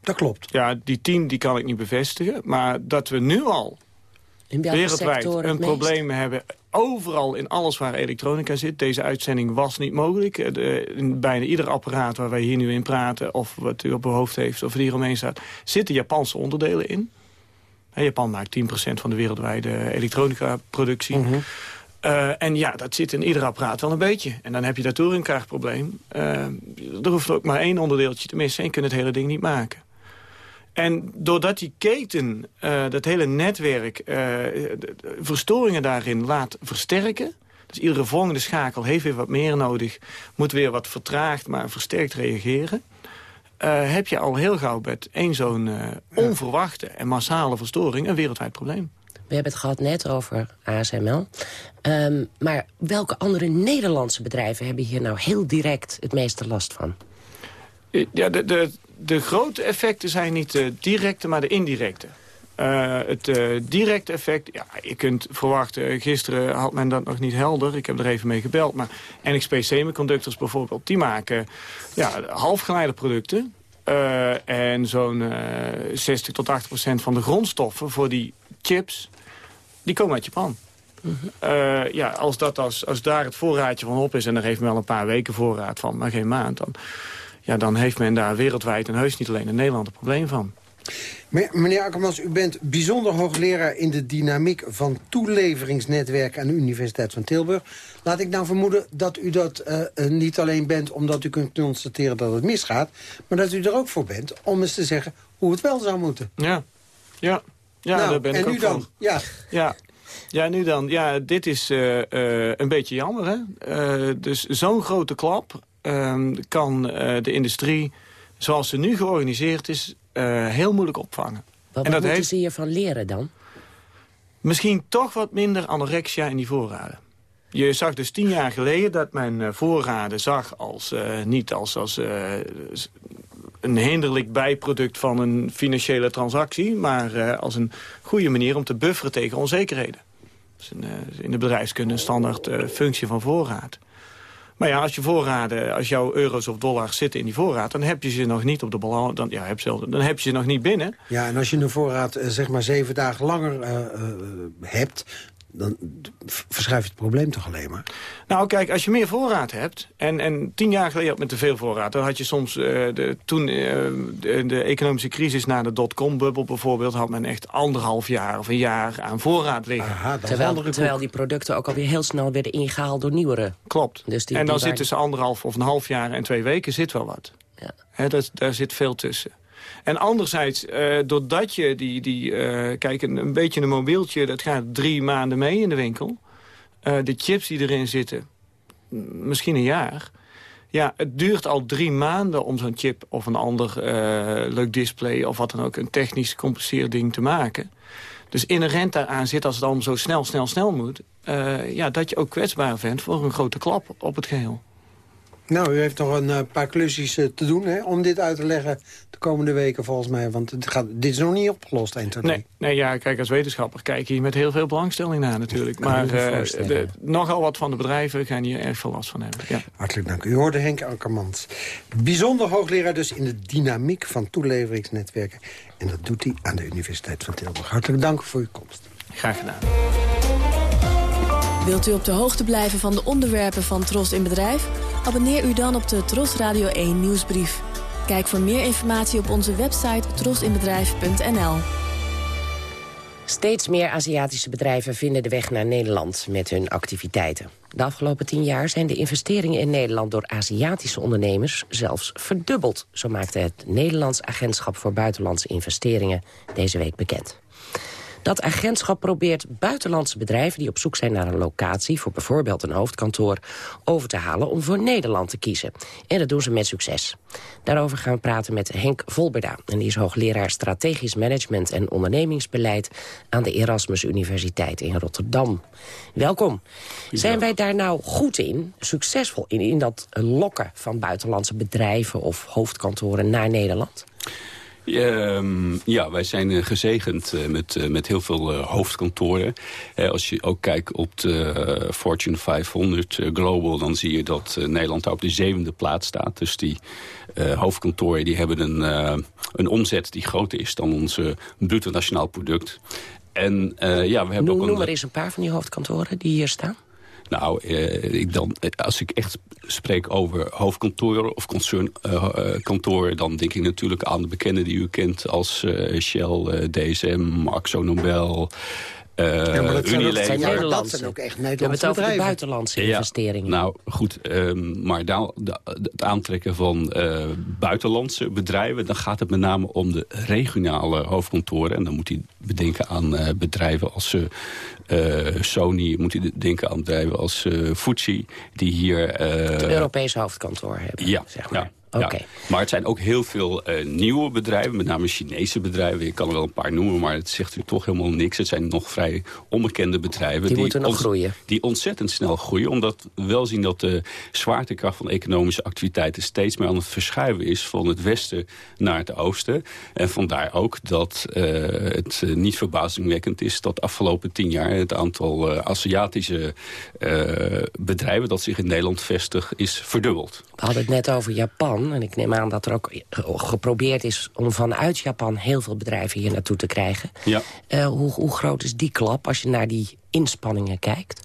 Dat klopt. Ja, die tien die kan ik niet bevestigen. Maar dat we nu al wereldwijd een probleem hebben overal in alles waar elektronica zit. Deze uitzending was niet mogelijk. Eh, de, in bijna ieder apparaat waar wij hier nu in praten... of wat u op uw hoofd heeft of er hier omheen staat... zitten Japanse onderdelen in. Japan maakt 10% van de wereldwijde elektronica-productie. Mhm. Uh, en ja, dat zit in ieder apparaat wel een beetje. En dan heb je daartoe een krachtprobleem. Uh, er hoeft ook maar één onderdeeltje te missen... en je kunt het hele ding niet maken. En doordat die keten, uh, dat hele netwerk, uh, verstoringen daarin laat versterken... dus iedere volgende schakel heeft weer wat meer nodig... moet weer wat vertraagd, maar versterkt reageren... Uh, heb je al heel gauw met één zo'n onverwachte en massale verstoring... een wereldwijd probleem. We hebben het gehad net over ASML. Um, ehm, maar welke andere Nederlandse bedrijven hebben hier nou heel direct het meeste last van? Ja, de, de, de grote effecten zijn niet de directe, maar de indirecte. Uh, het uh, directe effect, ja, je kunt verwachten... gisteren had men dat nog niet helder, ik heb er even mee gebeld... maar NXP Semiconductors bijvoorbeeld, die maken ja, halfgeleiderproducten... Uh, en zo'n 60 tot 80 procent van de grondstoffen voor die chips... die komen uit Japan. Mm ja, als, dat als, als daar het voorraadje van op is... en daar heeft men wel een paar weken voorraad van, maar geen maand... dan ja, dan heeft men daar wereldwijd en heus niet alleen in Nederland een probleem van. Meneer Akkermans, u bent bijzonder hoogleraar in de dynamiek van toeleveringsnetwerken aan de Universiteit van Tilburg. Laat ik nou vermoeden dat u dat uh, niet alleen bent omdat u kunt constateren dat het misgaat, maar dat u er ook voor bent om eens te zeggen hoe het wel zou moeten. Ja, ja, ja nou, daar ben ik en ook nu dan? Ja. ja. Ja, nu dan. Ja, dit is uh, uh, een beetje jammer, hè? dus zo'n grote klap kan eh, de industrie, zoals ze nu georganiseerd is, uh, heel moeilijk opvangen. Wat, en dat moeten heeft... ze hiervan leren dan? Misschien toch wat minder anorexia in die voorraden. Je zag dus tien jaar geleden dat men uh, voorraden zag als, niet als, als een hinderlijk bijproduct van een financiële transactie... maar als een goede manier om te bufferen tegen onzekerheden. Dat is in de bedrijfskunde een standaard functie van voorraad. Maar ja, als je voorraden, als jouw euro's of dollars zitten in die voorraad... dan heb je ze nog niet op de balans, dan, ja, heb dan heb je ze nog niet binnen. Ja, en als je een voorraad uh, zeg maar zeven dagen langer uh, uh, hebt dan verschuift het probleem toch alleen maar? Nou, kijk, als je meer voorraad hebt... en, en tien jaar geleden met te veel voorraad... dan had je soms, uh, de, toen uh, de, de, economische crisis na de dotcom-bubbel bijvoorbeeld... had men echt anderhalf jaar of een jaar aan voorraad liggen. Aha, terwijl, terwijl die producten ook alweer heel snel werden ingehaald door nieuwere. Klopt. Dus die, en dan zit tussen anderhalf of een half jaar en twee weken zit wel wat. Ja. He, dat, daar zit veel tussen. En anderzijds, uh, doordat je die... die uh, kijk, een, beetje een mobieltje, dat gaat drie maanden mee in de winkel. Uh, de chips die erin zitten, misschien een jaar. Ja, het duurt al drie maanden om zo'n chip of een ander leuk display... of wat dan ook, een technisch gecompliceerd ding te maken. Dus inherent daaraan zit als het allemaal zo snel, snel, snel moet... Ja, dat je ook kwetsbaar bent voor een grote klap op het geheel. Nou, u heeft nog een uh, paar klusjes uh, te doen hè, om dit uit te leggen de komende weken volgens mij. Want het gaat, dit is nog niet opgelost, 1, 2, nee, nee, ja, kijk, als wetenschapper kijk je hier met heel veel belangstelling naar natuurlijk. Maar uh, de, nogal wat van de bedrijven gaan hier erg veel last van hebben. Ja. Hartelijk dank. U hoorde Henk Akkermans. Bijzonder hoogleraar dus in de dynamiek van toeleveringsnetwerken. En dat doet hij aan de Universiteit van Tilburg. Hartelijk dank voor uw komst. Graag gedaan. Wilt u op de hoogte blijven van de onderwerpen van Tros in Bedrijf? Abonneer u dan op de Tros Radio 1 nieuwsbrief. Kijk voor meer informatie op onze website trosinbedrijf.nl. Steeds meer Aziatische bedrijven vinden de weg naar Nederland met hun activiteiten. De afgelopen tien jaar zijn de investeringen in Nederland door Aziatische ondernemers zelfs verdubbeld. Zo maakte het Nederlands Agentschap voor Buitenlandse Investeringen deze week bekend. Dat agentschap probeert buitenlandse bedrijven die op zoek zijn naar een locatie... voor bijvoorbeeld een hoofdkantoor, over te halen om voor Nederland te kiezen. En dat doen ze met succes. Daarover gaan we praten met Henk Volberda. En die is hoogleraar strategisch management en ondernemingsbeleid... aan de Erasmus Universiteit in Rotterdam. Welkom. Zijn wij daar nou goed in, succesvol in... in dat lokken van buitenlandse bedrijven of hoofdkantoren naar Nederland? Um, ja, wij zijn uh, gezegend uh, met, uh, met heel veel hoofdkantoren. als je ook kijkt op de Fortune 500 Global... dan zie je dat Nederland op de zevende plaats staat. Dus die hoofdkantoren die hebben een, een omzet die groter is... dan ons bruto nationaal product. En, ja, we hebben noem, ook noem maar eens een paar van die hoofdkantoren die hier staan. Nou, eh, ik dan, als ik echt spreek over hoofdkantoren of concernkantoren... Uh, dan denk ik natuurlijk aan de bekenden die u kent als Shell, DSM, Axo Nobel... Uh, ja, maar dat zijn, ook, zijn dat zijn ook echt Nederlandse We hebben het over de buitenlandse investeringen. nou, goed, um, maar de, het aantrekken van uh, buitenlandse bedrijven... dan gaat het met name om de regionale hoofdkantoren. En dan moet hij bedenken aan uh, bedrijven als Sony... moet hij denken aan bedrijven als Fuji, die hier... het Europese hoofdkantoor hebben, ja, zeg maar. Ja. Ja. Maar het zijn ook heel veel uh, nieuwe bedrijven, met name Chinese bedrijven. Ik kan er wel een paar noemen, maar het zegt u toch helemaal niks. Het zijn nog vrij onbekende bedrijven. Die, die moeten nog groeien. Die ontzettend snel groeien, omdat we wel zien dat de zwaartekracht van economische activiteiten steeds meer aan het verschuiven is van het westen naar het oosten. En vandaar ook dat uh, het uh, niet verbazingwekkend is dat de afgelopen tien jaar het aantal Aziatische bedrijven dat zich in Nederland vestigt is verdubbeld. We hadden het net over Japan. En ik neem aan dat er ook geprobeerd is om vanuit Japan heel veel bedrijven hier naartoe te krijgen. Ja. Uh, hoe, hoe groot is die klap als je naar die inspanningen kijkt?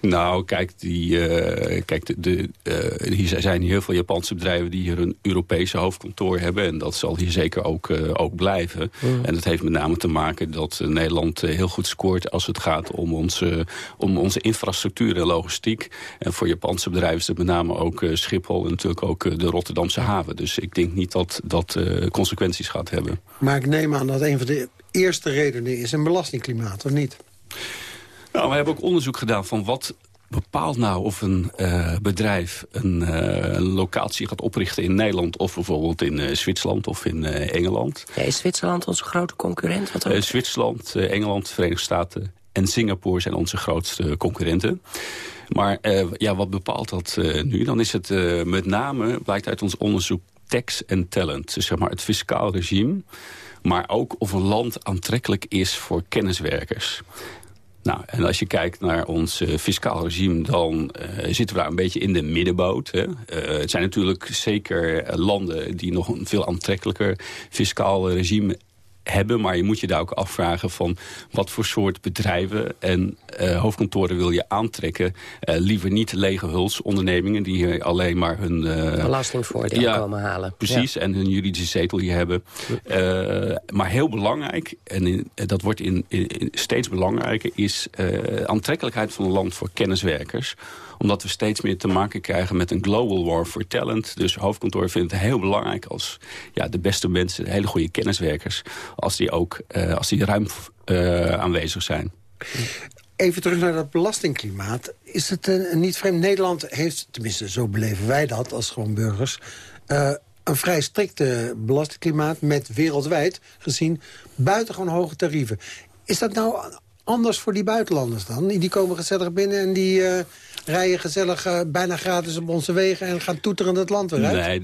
Nou, kijk, die, uh, kijk de, de, uh, hier zijn heel veel Japanse bedrijven die hier een Europese hoofdkantoor hebben. En dat zal hier zeker ook, uh, ook blijven. Mm. En dat heeft met name te maken dat Nederland heel goed scoort als het gaat om onze, om onze infrastructuur en logistiek. En voor Japanse bedrijven is het met name ook Schiphol en natuurlijk ook de Rotterdamse haven. Dus ik denk niet dat dat consequenties gaat hebben. Maar ik neem aan dat een van de eerste redenen is een belastingklimaat, of niet? Nou, we hebben ook onderzoek gedaan van wat bepaalt nou of een uh, bedrijf een, uh, een, locatie gaat oprichten in Nederland... of bijvoorbeeld in uh, Zwitserland of in Engeland. Ja, is Zwitserland onze grote concurrent? Wat ook? Zwitserland, Engeland, Verenigde Staten en Singapore zijn onze grootste concurrenten. Maar ja, wat bepaalt dat nu? Dan is het met name, blijkt uit ons onderzoek, tax en talent. Dus zeg maar het fiscaal regime. Maar ook of een land aantrekkelijk is voor kenniswerkers. Nou, en als je kijkt naar ons uh, fiscaal regime, dan uh, zitten we daar een beetje in de middenboot. Hè. Uh, het zijn natuurlijk zeker landen die nog een veel aantrekkelijker fiscaal regime hebben. Maar je moet je daar ook afvragen van wat voor soort bedrijven en uh, hoofdkantoren wil je aantrekken. Uh, liever niet lege hulsondernemingen die hier alleen maar hun... Uh, Belastingvoordeel ja, komen halen. Precies, ja. en hun juridische zetel hier hebben. maar heel belangrijk, en in, dat wordt in, in, steeds belangrijker, is aantrekkelijkheid van een land voor kenniswerkers omdat we steeds meer te maken krijgen met een global war for talent. Dus hoofdkantoor vindt het heel belangrijk als ja, de beste mensen, hele goede kenniswerkers... als die ook uh, als die ruim uh, aanwezig zijn. Even terug naar dat belastingklimaat. Is het uh, niet vreemd? Nederland heeft, tenminste zo beleven wij dat als gewoon burgers... Uh, een vrij strikte belastingklimaat met wereldwijd gezien buitengewoon hoge tarieven. Is dat nou anders voor die buitenlanders dan? Die komen gezellig binnen en die uh, rijden gezellig uh, bijna gratis op onze wegen... en gaan toeterend het land weer uit?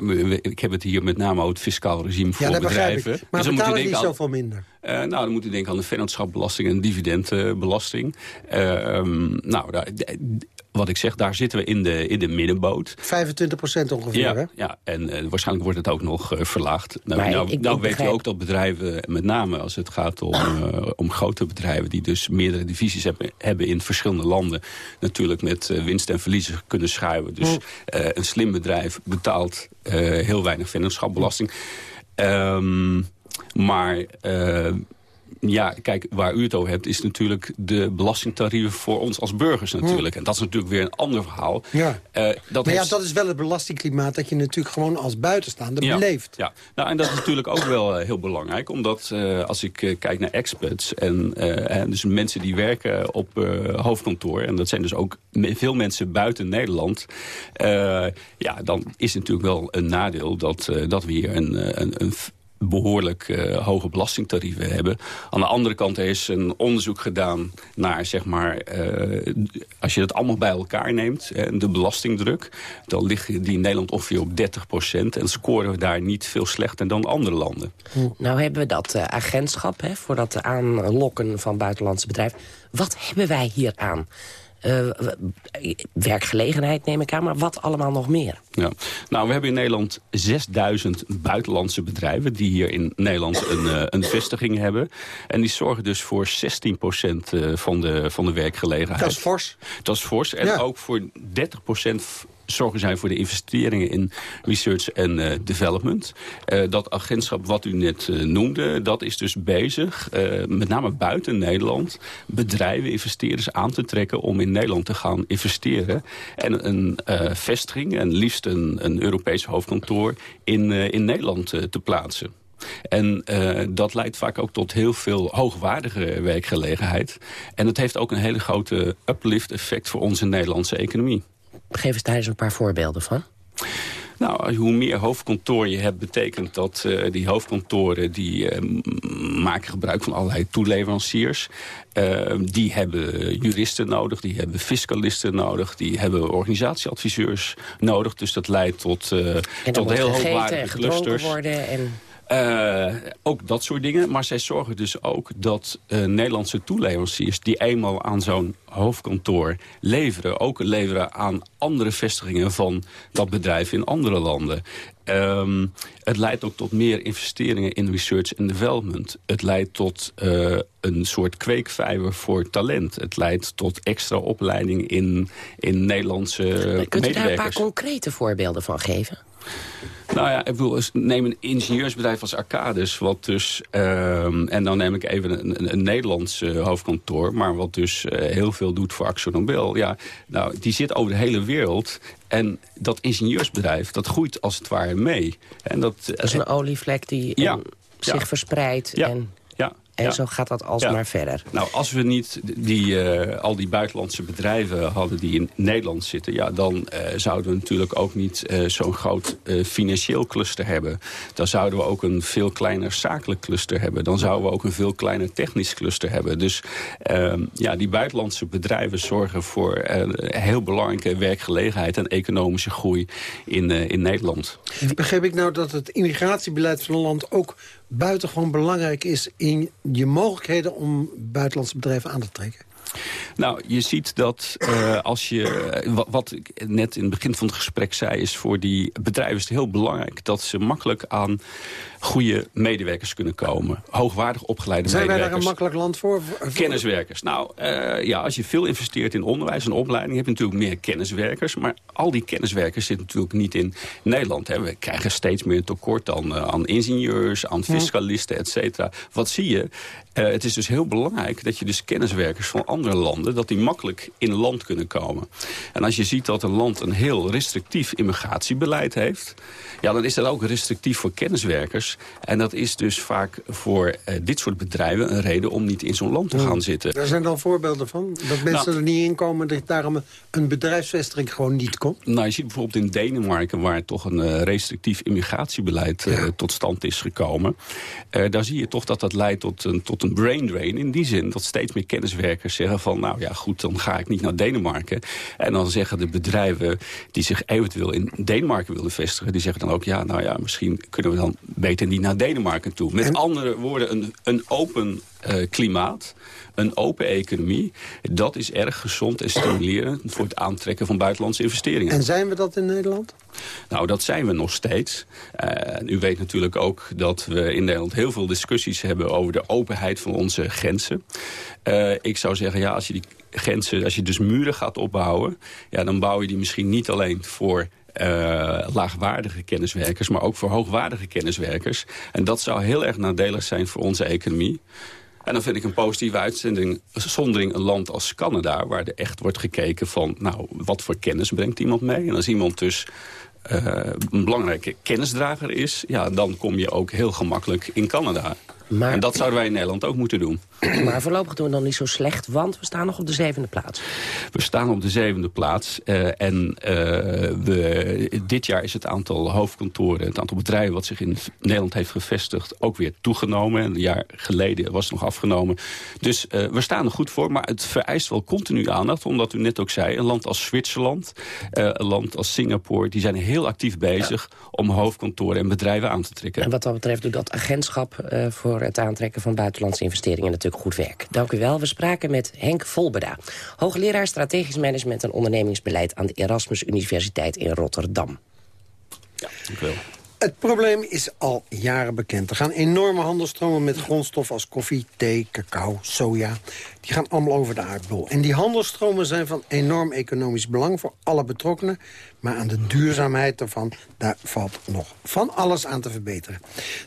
Nee, ik heb het hier met name over het fiscaal regime voor ja, dat bedrijven. Ik. Maar dus betalen niet aan, zoveel minder? Uh, nou, dan moet u denken aan de vennootschapbelasting en dividendbelasting. Um, nou, daar, wat ik zeg, daar zitten we in de, in de middenboot. 25 procent ongeveer, ja, hè? Ja, en uh, waarschijnlijk wordt het ook nog uh, verlaagd. Nou, Maar nou, ik- nou ik weet begrijp- u ook dat bedrijven, met name als het gaat om, uh, om grote bedrijven... die dus meerdere divisies hebben, hebben in verschillende landen... natuurlijk met uh, winst en verliezen kunnen schuiven. Dus uh, een slim bedrijf betaalt uh, heel weinig vennootschapbelasting. Um, maar... Ja, kijk, waar u het over hebt... is natuurlijk de belastingtarieven voor ons als burgers natuurlijk. En dat is natuurlijk weer een ander verhaal. Ja. Uh, dat maar ja, heeft- dat is wel het belastingklimaat... dat je natuurlijk gewoon als buitenstaander ja, beleeft. Ja, nou, en dat is natuurlijk ook wel eh, heel belangrijk. Omdat uh, als ik kijk naar expats en, en dus mensen die werken op hoofdkantoor... en dat zijn dus ook veel mensen buiten Nederland... Ja, dan is het natuurlijk wel een nadeel dat, dat we hier een, een, een behoorlijk uh, hoge belastingtarieven hebben. Aan de andere kant is een onderzoek gedaan naar, zeg maar... Uh, als je dat allemaal bij elkaar neemt, en de belastingdruk... dan ligt die in Nederland ongeveer op 30 procent... en scoren we daar niet veel slechter dan andere landen. Nou hebben we dat uh, agentschap hè, voor dat aanlokken van buitenlandse bedrijven. Wat hebben wij hier aan? Uh, werkgelegenheid neem ik aan, maar wat allemaal nog meer? Ja. Nou, we hebben in Nederland 6000 buitenlandse bedrijven... die hier in Nederland een, uh, een vestiging hebben. En die zorgen dus voor 16 procent uh, van de, van de werkgelegenheid. Dat is fors. Dat is fors. En Ja. ook voor 30 procent zorgen zij voor de investeringen in research en uh, development. Uh, dat agentschap wat u net uh, noemde, dat is dus bezig, met name buiten Nederland, bedrijven, investeerders aan te trekken om in Nederland te gaan investeren. En een vestiging, en liefst een, een Europees hoofdkantoor, in, in Nederland te plaatsen. En dat leidt vaak ook tot heel veel hoogwaardige werkgelegenheid. En het heeft ook een hele grote uplift effect voor onze Nederlandse economie. Geef eens daar eens een paar voorbeelden van. Nou, hoe meer hoofdkantoor je hebt, betekent dat uh, die hoofdkantoren... die uh, maken gebruik van allerlei toeleveranciers. Uh, die hebben juristen nodig, die hebben fiscalisten nodig... die hebben organisatieadviseurs nodig. Dus dat leidt tot, en tot heel hoogwaardige en clusters. worden en... Uh, ook dat soort dingen. Maar zij zorgen dus ook dat uh, Nederlandse toeleveranciers... die eenmaal aan zo'n hoofdkantoor leveren... ook leveren aan andere vestigingen van dat bedrijf in andere landen. Um, het leidt ook tot meer investeringen in research en development. Het leidt tot uh, een soort kweekvijver voor talent. Het leidt tot extra opleiding in, in Nederlandse Kunt u medewerkers. daar een paar concrete voorbeelden van geven? Nou ja, ik bedoel, neem een ingenieursbedrijf als Arcadis, wat dus, um, en dan neem ik even een, een, Nederlands uh, hoofdkantoor, maar wat dus uh, heel veel doet voor Axo Nobel. Ja, nou, die zit over de hele wereld. En dat ingenieursbedrijf, dat groeit als het ware mee. En dat, dat is een olievlek die ja, zich verspreidt. En... En ja. zo gaat dat alsmaar ja. verder. Nou, als we niet die, uh, al die buitenlandse bedrijven hadden die in Nederland zitten... Ja, dan uh, zouden we natuurlijk ook niet uh, zo'n groot financieel cluster hebben. Dan zouden we ook een veel kleiner zakelijk cluster hebben. Dan zouden we ook een veel kleiner technisch cluster hebben. Dus ehm, ja, die buitenlandse bedrijven zorgen voor heel belangrijke werkgelegenheid... en economische groei in, in Nederland. Begreep ik nou dat het immigratiebeleid van een land ook buitengewoon belangrijk is in je mogelijkheden om buitenlandse bedrijven aan te trekken? Nou, je ziet dat uh, als je, uh, wat, wat ik net in het begin van het gesprek zei... is voor die bedrijven is het heel belangrijk dat ze makkelijk aan goede medewerkers kunnen komen. Hoogwaardig opgeleide Zijn medewerkers. Zijn wij daar een makkelijk land voor? voor? Kenniswerkers. Nou, uh, ja, als je veel investeert in onderwijs en opleiding... heb je natuurlijk meer kenniswerkers. Maar al die kenniswerkers zitten natuurlijk niet in Nederland. Hè. We krijgen steeds meer tekort aan, aan ingenieurs, aan fiscalisten, et cetera. Wat zie je? het is dus heel belangrijk dat je dus kenniswerkers van andere landen landen... dat die makkelijk in land kunnen komen. En als je ziet dat een land een heel restrictief immigratiebeleid heeft... ja, dan is dat ook restrictief voor kenniswerkers. En dat is dus vaak voor uh, dit soort bedrijven een reden om niet in zo'n land te gaan zitten. Daar zijn dan voorbeelden van? Dat mensen nou, er niet in komen, dat daarom een bedrijfsvestiging gewoon niet komt? Nou, je ziet bijvoorbeeld in Denemarken, waar toch een uh, restrictief immigratiebeleid uh, tot stand is gekomen. daar zie je toch dat dat leidt tot een, tot een brain drain. In die zin dat steeds meer kenniswerkers zeggen van... nou ja, goed, dan ga ik niet naar Denemarken. En dan zeggen de bedrijven die zich eventueel in Denemarken willen vestigen... die zeggen dan ook, ja, nou ja, misschien kunnen we dan beter niet naar Denemarken toe. Met andere woorden, een, een open uh, klimaat een open economie, dat is erg gezond en stimulerend... voor het aantrekken van buitenlandse investeringen. En zijn we dat in Nederland? Nou, dat zijn we nog steeds. Uh, u weet natuurlijk ook dat we in Nederland heel veel discussies hebben... over de openheid van onze grenzen. Uh, ik zou zeggen, ja, als je die grenzen, als je dus muren gaat opbouwen... Ja, dan bouw je die misschien niet alleen voor uh, laagwaardige kenniswerkers... maar ook voor hoogwaardige kenniswerkers. En dat zou heel erg nadelig zijn voor onze economie. En dan vind ik een positieve uitzending, zondering een land als Canada... waar er echt wordt gekeken van, nou, wat voor kennis brengt iemand mee? En als iemand dus een belangrijke kennisdrager is... ja, dan kom je ook heel gemakkelijk in Canada. Maar, en dat zouden wij in Nederland ook moeten doen. <clears throat> Maar voorlopig doen we dan niet zo slecht, want we staan nog op de zevende plaats. We staan op de zevende plaats. Uh, en uh, we, dit jaar is het aantal hoofdkantoren, het aantal bedrijven... wat zich in Nederland heeft gevestigd, ook weer toegenomen. Een jaar geleden was het nog afgenomen. Dus uh, we staan er goed voor, maar het vereist wel continu aandacht. Omdat u net ook zei, een land als Zwitserland, een land als Singapore... die zijn heel actief bezig ja. om hoofdkantoren en bedrijven aan te trekken. En wat dat betreft doet dat agentschap voor het aantrekken van buitenlandse investeringen natuurlijk goed werk. Dank u wel. We spraken met Henk Volberda, hoogleraar strategisch management en ondernemingsbeleid aan de Erasmus Universiteit in Rotterdam. Ja, dank u wel. Het probleem is al jaren bekend. Er gaan enorme handelstromen met grondstoffen als koffie, thee, cacao, soja. Die gaan allemaal over de aardbol. En die handelstromen zijn van enorm economisch belang voor alle betrokkenen. Maar aan de duurzaamheid daarvan, daar valt nog van alles aan te verbeteren.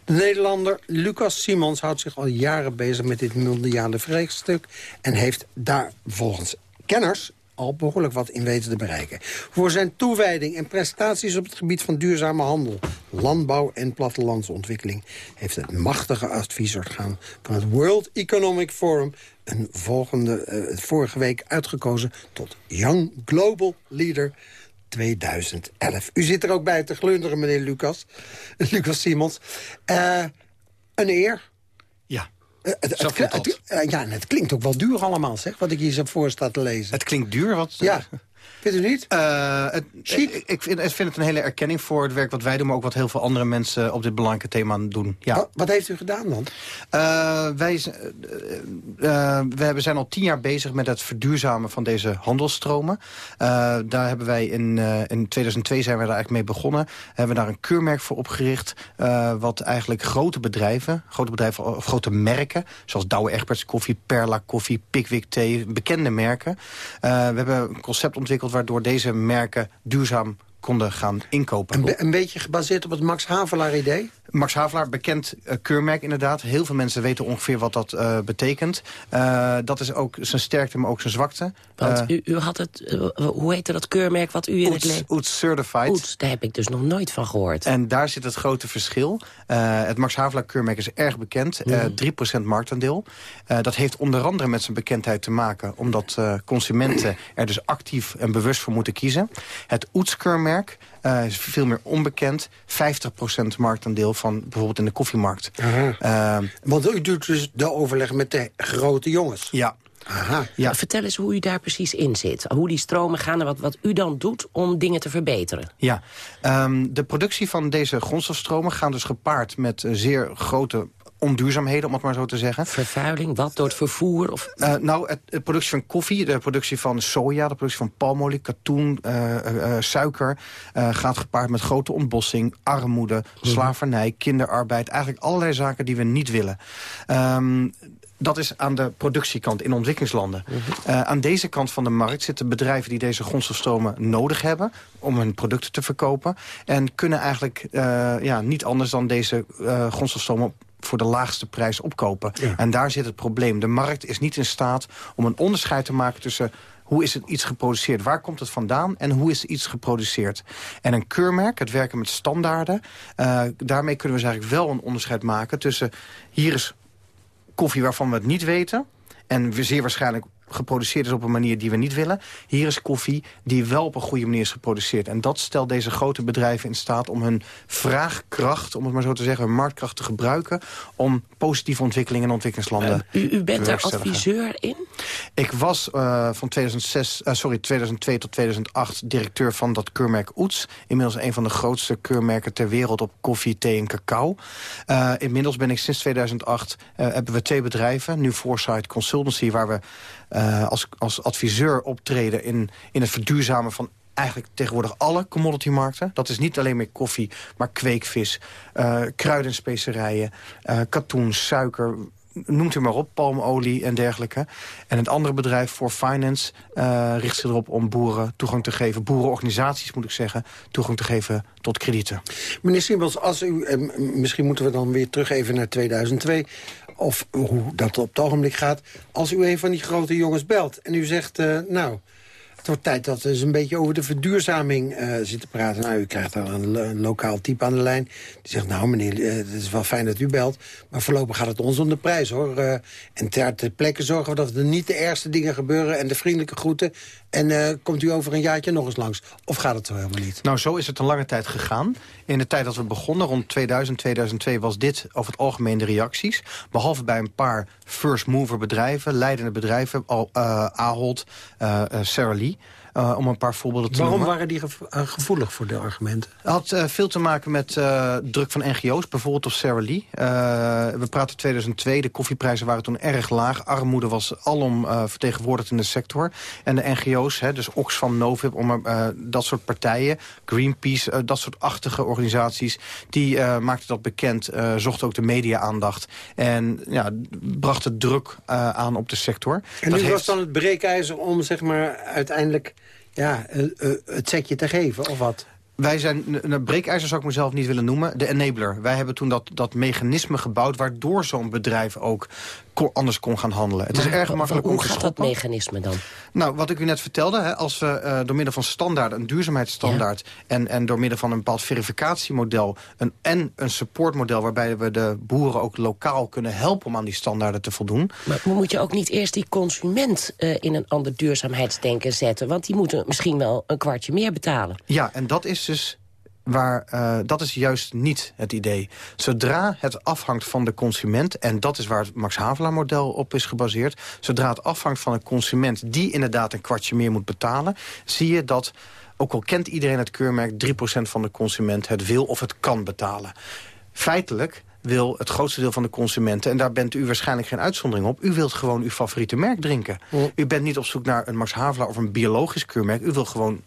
De Nederlander Lucas Simons houdt zich al jaren bezig met dit mondiale vraagstuk... en heeft daar volgens kenners al behoorlijk wat in weten te bereiken. Voor zijn toewijding en prestaties op het gebied van duurzame handel... landbouw en plattelandsontwikkeling... heeft het machtige adviesorgaan van het World Economic Forum... een volgende, uh, vorige week uitgekozen tot Young Global Leader 2011. U zit er ook bij te glunderen, meneer Lucas. <laughs> Lucas Simons. Uh, een eer. Ja. Uh, het, het, het, uh, ja, en het klinkt ook wel duur allemaal, zeg, wat ik hier zo voor sta te lezen. Het klinkt duur? Wat, ja. Vindt u niet? Uh, het, ik, ik, vind, ik vind het een hele erkenning voor het werk wat wij doen... maar ook wat heel veel andere mensen op dit belangrijke thema doen. Ja. Wat, wat heeft u gedaan dan? Uh, wij uh, we zijn al tien jaar bezig met het verduurzamen van deze handelstromen. daar hebben wij in, in 2002 zijn we daar eigenlijk mee begonnen. Hebben we daar een keurmerk voor opgericht... wat eigenlijk grote bedrijven, grote bedrijven of grote merken... zoals Douwe Egberts koffie, Perla koffie, Pickwick thee... bekende merken. we hebben een concept ontwikkeld waardoor deze merken duurzaam konden gaan inkopen. Een, be een beetje gebaseerd op het Max Havelaar-idee? Max Havelaar, bekend uh, keurmerk inderdaad. Heel veel mensen weten ongeveer wat dat uh, betekent. Uh, dat is ook zijn sterkte, maar ook zijn zwakte. Want u, u, had het, hoe heette dat keurmerk wat u in Oets, het leven... Oets Certified. Oets, daar heb ik dus nog nooit van gehoord. En daar zit het grote verschil. het Max Havelaar keurmerk is erg bekend. Mm. 3% marktaandeel. dat heeft onder andere met zijn bekendheid te maken... omdat consumenten er dus actief en bewust voor moeten kiezen. Het Oets keurmerk uh, is veel meer onbekend. 50% marktaandeel van bijvoorbeeld in de koffiemarkt. Uh, Want u doet dus de overleg met de grote jongens. Ja. Aha. Ja. Vertel eens hoe u daar precies in zit. Hoe die stromen gaan en wat, wat u dan doet om dingen te verbeteren. Ja, um, de productie van deze grondstofstromen gaan dus gepaard met zeer grote onduurzaamheden, om het maar zo te zeggen. Vervuiling, wat? Door het vervoer? Of... Uh, nou, het, de productie van koffie, de productie van soja... de productie van palmolie, katoen, uh, uh, suiker... gaat gepaard met grote ontbossing, armoede, mm. slavernij, kinderarbeid... eigenlijk allerlei zaken die we niet willen. Um, dat is aan de productiekant in ontwikkelingslanden. Uh, aan deze kant van de markt zitten bedrijven die deze grondstofstromen nodig hebben... om hun producten te verkopen. En kunnen eigenlijk uh, ja, niet anders dan deze uh, grondstofstromen voor de laagste prijs opkopen. En daar zit het probleem. De markt is niet in staat om een onderscheid te maken tussen hoe is het iets geproduceerd? Waar komt het vandaan? En hoe is iets geproduceerd? En een keurmerk, het werken met standaarden... Uh, daarmee kunnen we dus eigenlijk wel een onderscheid maken tussen... hier is koffie waarvan we het niet weten... en we zeer waarschijnlijk geproduceerd is op een manier die we niet willen. Hier is koffie die wel op een goede manier is geproduceerd. En dat stelt deze grote bedrijven in staat om hun vraagkracht... om het maar zo te zeggen, hun marktkracht te gebruiken... om positieve ontwikkelingen in ontwikkelingslanden uh, u, u bent daar adviseur in? Ik was uh, van 2006, uh, sorry, 2002 tot 2008 directeur van dat keurmerk Oets. Inmiddels een van de grootste keurmerken ter wereld op koffie, thee en cacao. Uh, inmiddels ben ik sinds 2008, hebben we twee bedrijven. Nu Foresight Consultancy, waar we uh, als, als adviseur optreden in, in het verduurzamen van eigenlijk tegenwoordig alle commoditymarkten. Dat is niet alleen meer koffie, maar kweekvis, uh, kruiden en specerijen, uh, katoen, suiker, noemt u maar op, palmolie en dergelijke. En het andere bedrijf, For Finance, richt zich erop om boeren toegang te geven... boerenorganisaties, moet ik zeggen, toegang te geven tot kredieten. Meneer Simbels, als u, eh, misschien moeten we dan weer terug even naar 2002 of hoe dat op het ogenblik gaat... als u een van die grote jongens belt en u zegt... Uh, nou, het wordt tijd dat we eens een beetje over de verduurzaming uh, zitten praten. Nou, u krijgt dan een, een, lokaal type aan de lijn. Die zegt, nou meneer, uh, het is wel fijn dat u belt... maar voorlopig gaat het ons om de prijs, hoor. Uh, en ter, ter plekke zorgen we dat er niet de ergste dingen gebeuren... en de vriendelijke groeten. En komt u over een jaartje nog eens langs? Of gaat het zo helemaal niet? Nou, zo is het een lange tijd gegaan. In de tijd dat we begonnen, rond 2000, 2002... was dit over het algemeen de reacties. Behalve bij een paar first mover bedrijven, leidende bedrijven... Al, Ahold, Sarah Lee... Uh, om een paar voorbeelden te Waarom noemen. waren die gevo uh, gevoelig voor de argumenten? Het had uh, veel te maken met druk van NGO's, bijvoorbeeld op Sarah Lee. we praten 2002, de koffieprijzen waren toen erg laag. Armoede was alom vertegenwoordigd in de sector. En de NGO's, hè, dus Oxfam, Novib, om, dat soort partijen... Greenpeace, dat soort achtige organisaties... die maakten dat bekend, zochten ook de media-aandacht... en ja, brachten druk aan op de sector. En dat nu was dan het breekijzer om zeg maar, uiteindelijk ja, uh, uh, het setje te geven, of wat? Wij zijn, een breekijzer zou ik mezelf niet willen noemen, de enabler. Wij hebben toen dat, dat mechanisme gebouwd... waardoor zo'n bedrijf ook kon, anders kon gaan handelen. Het maar, is erg makkelijk hoe gaat dat mechanisme dan? Nou, wat ik u net vertelde, hè, als we uh, door middel van standaarden... een duurzaamheidsstandaard ja. en, en door middel van een bepaald verificatiemodel... Een, en een supportmodel waarbij we de boeren ook lokaal kunnen helpen... om aan die standaarden te voldoen. Maar moet je ook niet eerst die consument uh, in een ander duurzaamheidsdenken zetten? Want die moeten misschien wel een kwartje meer betalen. Ja, en dat is dus waar uh, dat is juist niet het idee. Zodra het afhangt van de consument... en dat is waar het Max Havelaar-model op is gebaseerd... zodra het afhangt van een consument die inderdaad een kwartje meer moet betalen... zie je dat, ook al kent iedereen het keurmerk... 3% van de consument het wil of het kan betalen. Feitelijk wil het grootste deel van de consumenten... en daar bent u waarschijnlijk geen uitzondering op... u wilt gewoon uw favoriete merk drinken. U bent niet op zoek naar een Max Havelaar of een biologisch keurmerk. U wil gewoon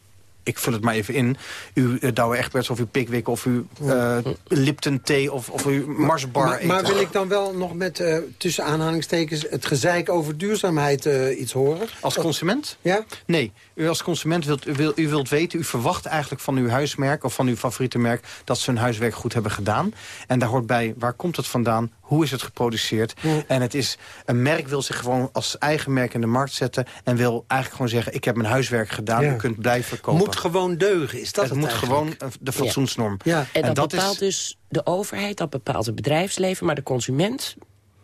ik vul het maar even in. Uw uh, Douwe Egberts of uw Pickwick of uw uh, Lipton thee of, of uw Marsbar maar, maar wil ik dan wel nog met uh, tussen aanhalingstekens het gezeik over duurzaamheid iets horen? Als consument? Ja? Nee. U als consument wilt, u, wil, u wilt weten, u verwacht eigenlijk van uw huismerk of van uw favoriete merk dat ze hun huiswerk goed hebben gedaan. En daar hoort bij, waar komt het vandaan? Hoe is het geproduceerd? Mm. En het is, een merk wil zich gewoon als eigen merk in de markt zetten... en wil eigenlijk gewoon zeggen, ik heb mijn huiswerk gedaan, ja. u kunt blijven kopen. Moet gewoon deugen, is dat het? het moet gewoon de fatsoensnorm. Ja. Ja. En, en, dat, dat bepaalt is... dus de overheid, dat bepaalt het bedrijfsleven... maar de consument,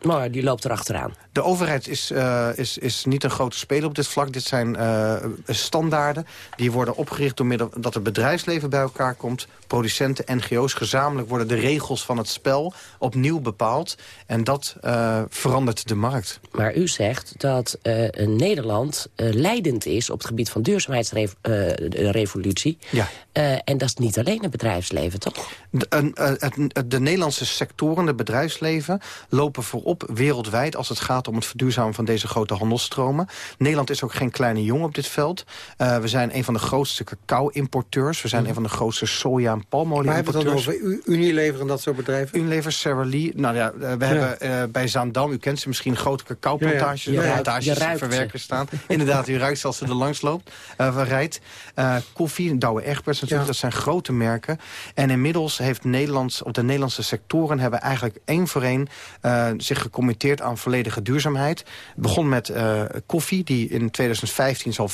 nou, die loopt erachteraan. De overheid is, uh, is, is niet een grote speler op dit vlak. Dit zijn uh, standaarden die worden opgericht door middel dat het bedrijfsleven bij elkaar komt. Producenten, NGO's, gezamenlijk worden de regels van het spel opnieuw bepaald. En dat uh, verandert de markt. Maar u zegt dat Nederland leidend is op het gebied van duurzaamheidsrevolutie. Ja. en dat is niet alleen het bedrijfsleven, toch? De, de Nederlandse sectoren, het bedrijfsleven, lopen voorop op wereldwijd... als het gaat om het verduurzamen van deze grote handelsstromen. Nederland is ook geen kleine jongen op dit veld. Uh, we zijn een van de grootste cacao-importeurs. We zijn mm. een van de grootste soja- en palmolie-importeurs. Maar hebben we het dan over Unilever en dat soort bedrijven? Unilever, Sara Lee. Nou ja, we ja. hebben uh, bij Zaandam, u kent ze misschien, grote cacao-plantages... Ja, ja. plantages verwerken staan. <laughs> Inderdaad, u ruikt als ze er langs loopt, uh, rijdt. koffie, Douwe Egberts natuurlijk, dat zijn grote merken. En inmiddels heeft Nederland, op de Nederlandse sectoren... hebben eigenlijk één voor één zich gecommitteerd aan volledige duurzaamheid. Het begon met koffie, die in 2015 zal 75%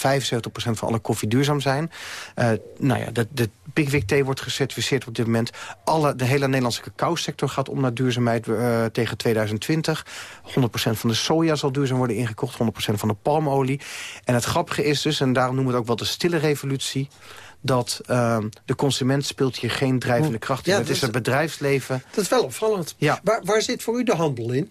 van alle koffie duurzaam zijn. Uh, nou ja, de, de Pickwick thee wordt gecertificeerd op dit moment. Alle, de hele Nederlandse cacao-sector gaat om naar duurzaamheid uh, tegen 2020. 100% van de soja zal duurzaam worden ingekocht. 100% van de palmolie. En het grappige is dus, en daarom noemen we het ook wel de stille revolutie dat uh, de consument speelt hier geen drijvende kracht in. Ja, het is het bedrijfsleven. Dat is wel opvallend. Ja. Waar, waar zit voor u de handel in?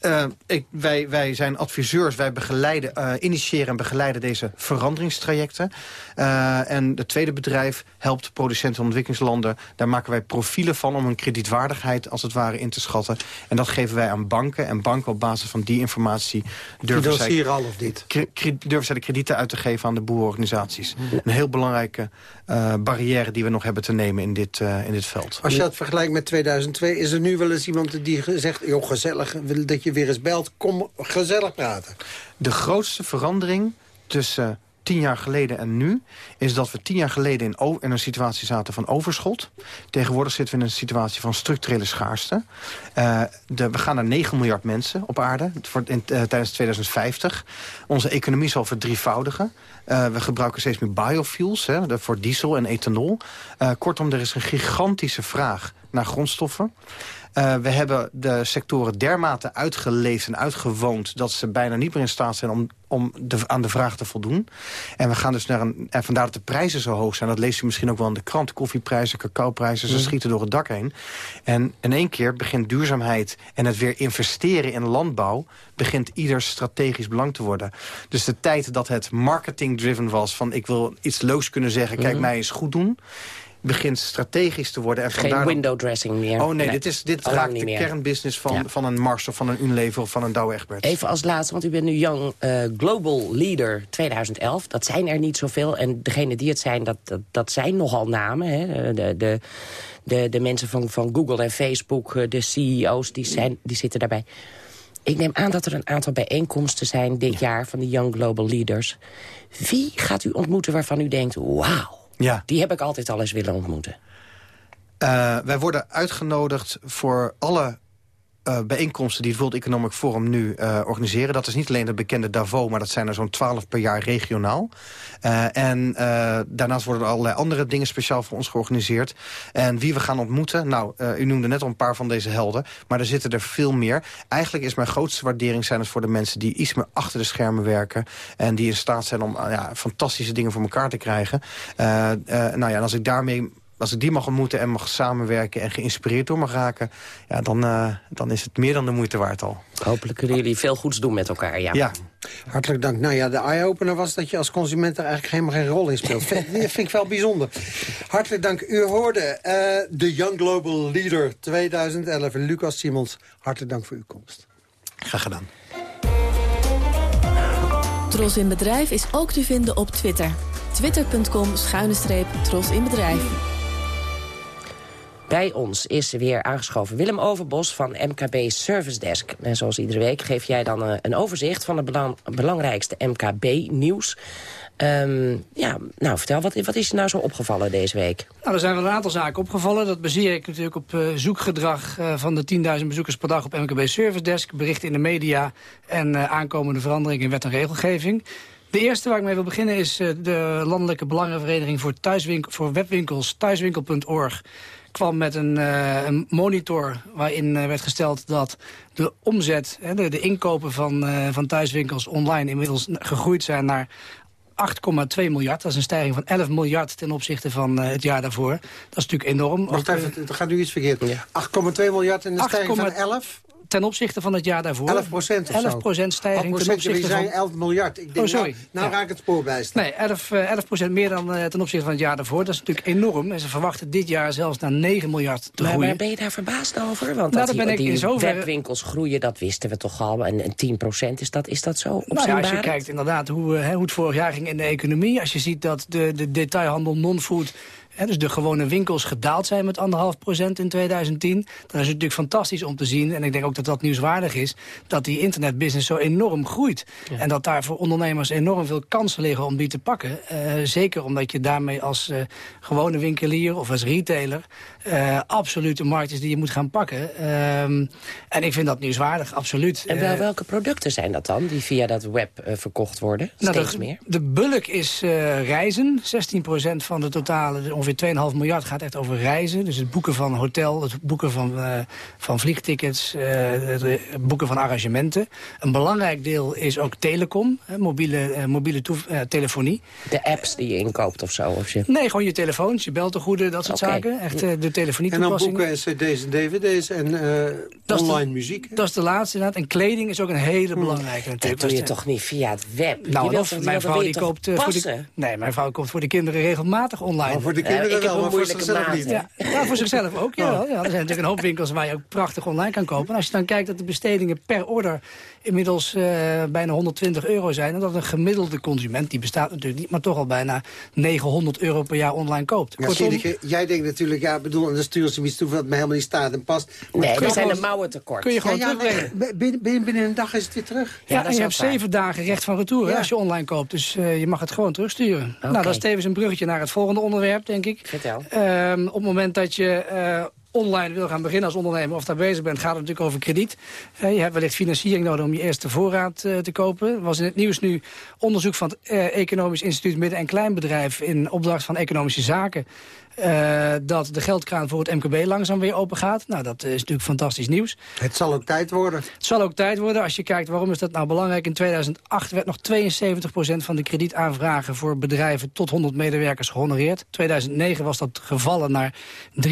Uh, ik, wij, wij zijn adviseurs, wij begeleiden, uh, initiëren en begeleiden deze veranderingstrajecten. Uh, en het tweede bedrijf helpt producenten in ontwikkelingslanden. Daar maken wij profielen van om hun kredietwaardigheid als het ware in te schatten. En dat geven wij aan banken. En banken op basis van die informatie durven zij, al of dit? durven zij de kredieten uit te geven aan de boerenorganisaties. Hmm. Een heel belangrijke barrière die we nog hebben te nemen in dit, in dit veld. Als je dat vergelijkt met 2002, is er nu wel eens iemand die zegt... joh, gezellig, dat je weer eens belt, kom gezellig praten. De grootste verandering tussen tien jaar geleden en nu... is dat we tien jaar geleden in, een situatie zaten van overschot. Tegenwoordig zitten we in een situatie van structurele schaarste. Uh, de, we gaan naar 9 miljard mensen op aarde voor, in, uh, tijdens 2050. Onze economie zal verdrievoudigen. Uh, we gebruiken steeds meer biofuels hè, voor diesel en ethanol. kortom, er is een gigantische vraag naar grondstoffen. Uh, we hebben de sectoren dermate uitgeleefd en uitgewoond... dat ze bijna niet meer in staat zijn om, om de, aan de vraag te voldoen. En we gaan dus naar een... En vandaar dat de prijzen zo hoog zijn. Dat leest u misschien ook wel in de krant. Koffieprijzen, cacaoprijzen, ze mm. schieten door het dak heen. En in één keer begint duurzaamheid en het weer investeren in landbouw... begint ieder strategisch belang te worden. Dus de tijd dat het marketing-driven was... van ik wil iets leuks kunnen zeggen, kijk mm. mij eens goed doen begint strategisch te worden. En Geen window dressing meer. Oh nee, dit, is, dit raakt de kernbusiness van, van een Mars of van een Unilever of van een Dow Egbert. Even als laatste, want u bent nu Young uh, Global Leader 2011. Dat zijn er niet zoveel. En degene die het zijn, dat, dat, dat zijn nogal namen. Hè? De, de, de, de mensen van, van Google en Facebook, eh, de CEO's, die, zijn, die zitten daarbij. Ik neem aan dat er een aantal bijeenkomsten zijn dit jaar van de Young Global Leaders. Wie gaat u ontmoeten waarvan u denkt, wauw, ja. Die heb ik altijd al eens willen ontmoeten. Uh, wij worden uitgenodigd voor alle uh, bijeenkomsten die het World Economic Forum nu uh, organiseren. Dat is niet alleen de bekende Davos, maar dat zijn er zo'n twaalf per jaar regionaal. Uh, en daarnaast worden er allerlei andere dingen speciaal voor ons georganiseerd. En wie we gaan ontmoeten, nou, u noemde net al een paar van deze helden, maar er zitten er veel meer. Eigenlijk is mijn grootste waardering zijn het voor de mensen die iets meer achter de schermen werken en die in staat zijn om ja, fantastische dingen voor elkaar te krijgen. nou ja, en als ik daarmee als ik die mag ontmoeten en mag samenwerken en geïnspireerd door mag raken... Ja, dan, uh, dan is het meer dan de moeite waard al. Hopelijk kunnen jullie veel goeds doen met elkaar, ja. ja. Hartelijk dank. Nou ja, de eye-opener was dat je als consument er eigenlijk helemaal geen rol in speelt. dat <laughs> vind ik wel bijzonder. Hartelijk dank. U hoorde uh, de Young Global Leader 2011, Lucas Simons. Hartelijk dank voor uw komst. Graag gedaan. Tros in Bedrijf is ook te vinden op Twitter. Twitter.com schuine streep Tros in Bedrijf. Bij ons is weer aangeschoven Willem Overbos van MKB Service Desk. En zoals iedere week geef jij dan eh, een overzicht van het belangrijkste MKB-nieuws. Ehm, ja, nou vertel, wat, wat is er nou zo opgevallen deze week? Nou, er zijn wel een aantal zaken opgevallen. Dat baseer ik natuurlijk op uh, zoekgedrag uh, van de 10.000 bezoekers per dag op MKB Service Desk. Berichten in de media en aankomende veranderingen in wet en regelgeving. De eerste waar ik mee wil beginnen is de Landelijke Belangenvereniging voor, thuiswinkel, voor Webwinkels, thuiswinkel.org kwam met een, uh, een monitor waarin uh, werd gesteld dat de omzet, hè, de, de, inkopen van, uh, van thuiswinkels online inmiddels gegroeid zijn naar 8,2 miljard. Dat is een stijging van 11 miljard ten opzichte van het jaar daarvoor. Dat is natuurlijk enorm. Wacht even, er gaat nu iets verkeerd. 8,2 miljard en een stijging van 11? Ten opzichte van het jaar daarvoor. 11 procent 11 procent stijging ten opzichte zijn van... 11 miljard. Ik denk, Oh, sorry. Nou, nou Ja. raak ik het spoor bij. Nee, 11, eh, 11 procent meer dan eh, ten opzichte van het jaar daarvoor. Dat is natuurlijk enorm. En ze verwachten dit jaar zelfs naar 9 miljard te Maar, groeien. maar ben je daar verbaasd over? Want Nou, dat die, ben ik die in zoverre- webwinkels groeien, dat wisten we toch al. En, en 10% is dat, is dat zo Nou ja, als je kijkt inderdaad hoe, eh, hè, hoe het vorig jaar ging in de economie. Als je ziet dat de, de detailhandel non-food... hè, dus de gewone winkels gedaald zijn met anderhalf procent in 2010. Dan is het natuurlijk fantastisch om te zien. En ik denk ook dat dat nieuwswaardig is. Dat die internetbusiness zo enorm groeit. En dat daar voor ondernemers enorm veel kansen liggen om die te pakken. Eh, zeker omdat je daarmee als eh, gewone winkelier of als retailer... eh absoluut een markt is die je moet gaan pakken. Ehm, en ik vind dat nieuwswaardig, absoluut. En wel, Eh, welke producten zijn dat dan, die via dat web eh, verkocht worden? nou, Steeds de, meer? De bulk is reizen. 16% van de totale, dus ongeveer 2,5 miljard gaat echt over reizen. Dus het boeken van hotel, het boeken van, van vliegtickets, het boeken van arrangementen. Een belangrijk deel is ook telecom, mobiele, mobiele telefonie. De apps die je inkoopt of zo? Of je... Nee, gewoon je telefoons, je belt de goede, dat soort zaken. Echt eh, de telefonie En dan boeken en cd's en dvd's en eh, de- online muziek. Dat is de laatste inderdaad. En kleding is ook een hele belangrijke Dat natuurlijk. doe je toch niet via het web? Nou, of mijn vrouw die koopt eh, voor de, nee, mijn vrouw koopt voor de kinderen regelmatig online. Maar voor de Ja, kinderen wel, maar voor zichzelf maat, niet. Ja, ja, voor zichzelf ook. Ja, ja. Er zijn natuurlijk een hoop winkels waar je ook prachtig online kan kopen. En als je dan kijkt dat de bestedingen per order inmiddels eh, bijna 120 euro zijn... en dat een gemiddelde consument, die bestaat natuurlijk niet... maar toch al bijna 900 euro per jaar online koopt. Ja, Kortom, jij denkt natuurlijk, ja, bedoel, en dan sturen ze me iets toe wat mij helemaal niet staat en past. Maar Nee, er zijn de mouwen tekort. kun je gewoon ja, binnen, binnen, binnen een dag is het weer terug. Ja, dat en je hebt waar. zeven dagen recht van retour hè, als je online koopt. Dus eh, je mag het gewoon terugsturen. Nou, dat is tevens een bruggetje naar het volgende onderwerp, denk ik. Vertel. Ehm, op het moment dat je eh, online wil gaan beginnen als ondernemer... of daar bezig bent, gaat het natuurlijk over krediet. Eh, je hebt wellicht financiering nodig om je eerste voorraad eh, te kopen. Er was in het nieuws nu onderzoek van het Economisch Instituut Midden- en Kleinbedrijf... in opdracht van Economische Zaken... eh, dat de geldkraan voor het MKB langzaam weer open gaat. Nou, dat is natuurlijk fantastisch nieuws. Het zal ook tijd worden. Het zal ook tijd worden als je kijkt waarom is dat nou belangrijk. In 2008 werd nog 72% van de kredietaanvragen voor bedrijven tot 100 medewerkers gehonoreerd. 2009 was dat gevallen naar 33%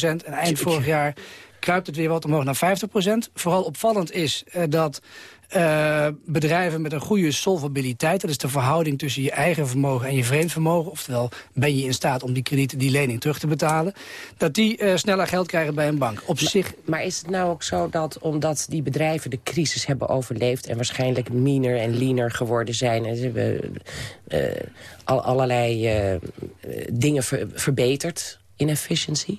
en eind vorig jaar kruipt het weer wat omhoog naar 50%. Vooral opvallend is eh, dat eh, bedrijven met een goede solvabiliteit... dat is de verhouding tussen je eigen vermogen en je vreemd vermogen... oftewel ben je in staat om die kredieten, die lening terug te betalen... dat die eh, sneller geld krijgen bij een bank. Op zich Maar is het nou ook zo dat omdat die bedrijven de crisis hebben overleefd... en waarschijnlijk meaner en leaner geworden zijn... en ze hebben eh, al, allerlei dingen ver- verbeterd in efficiency...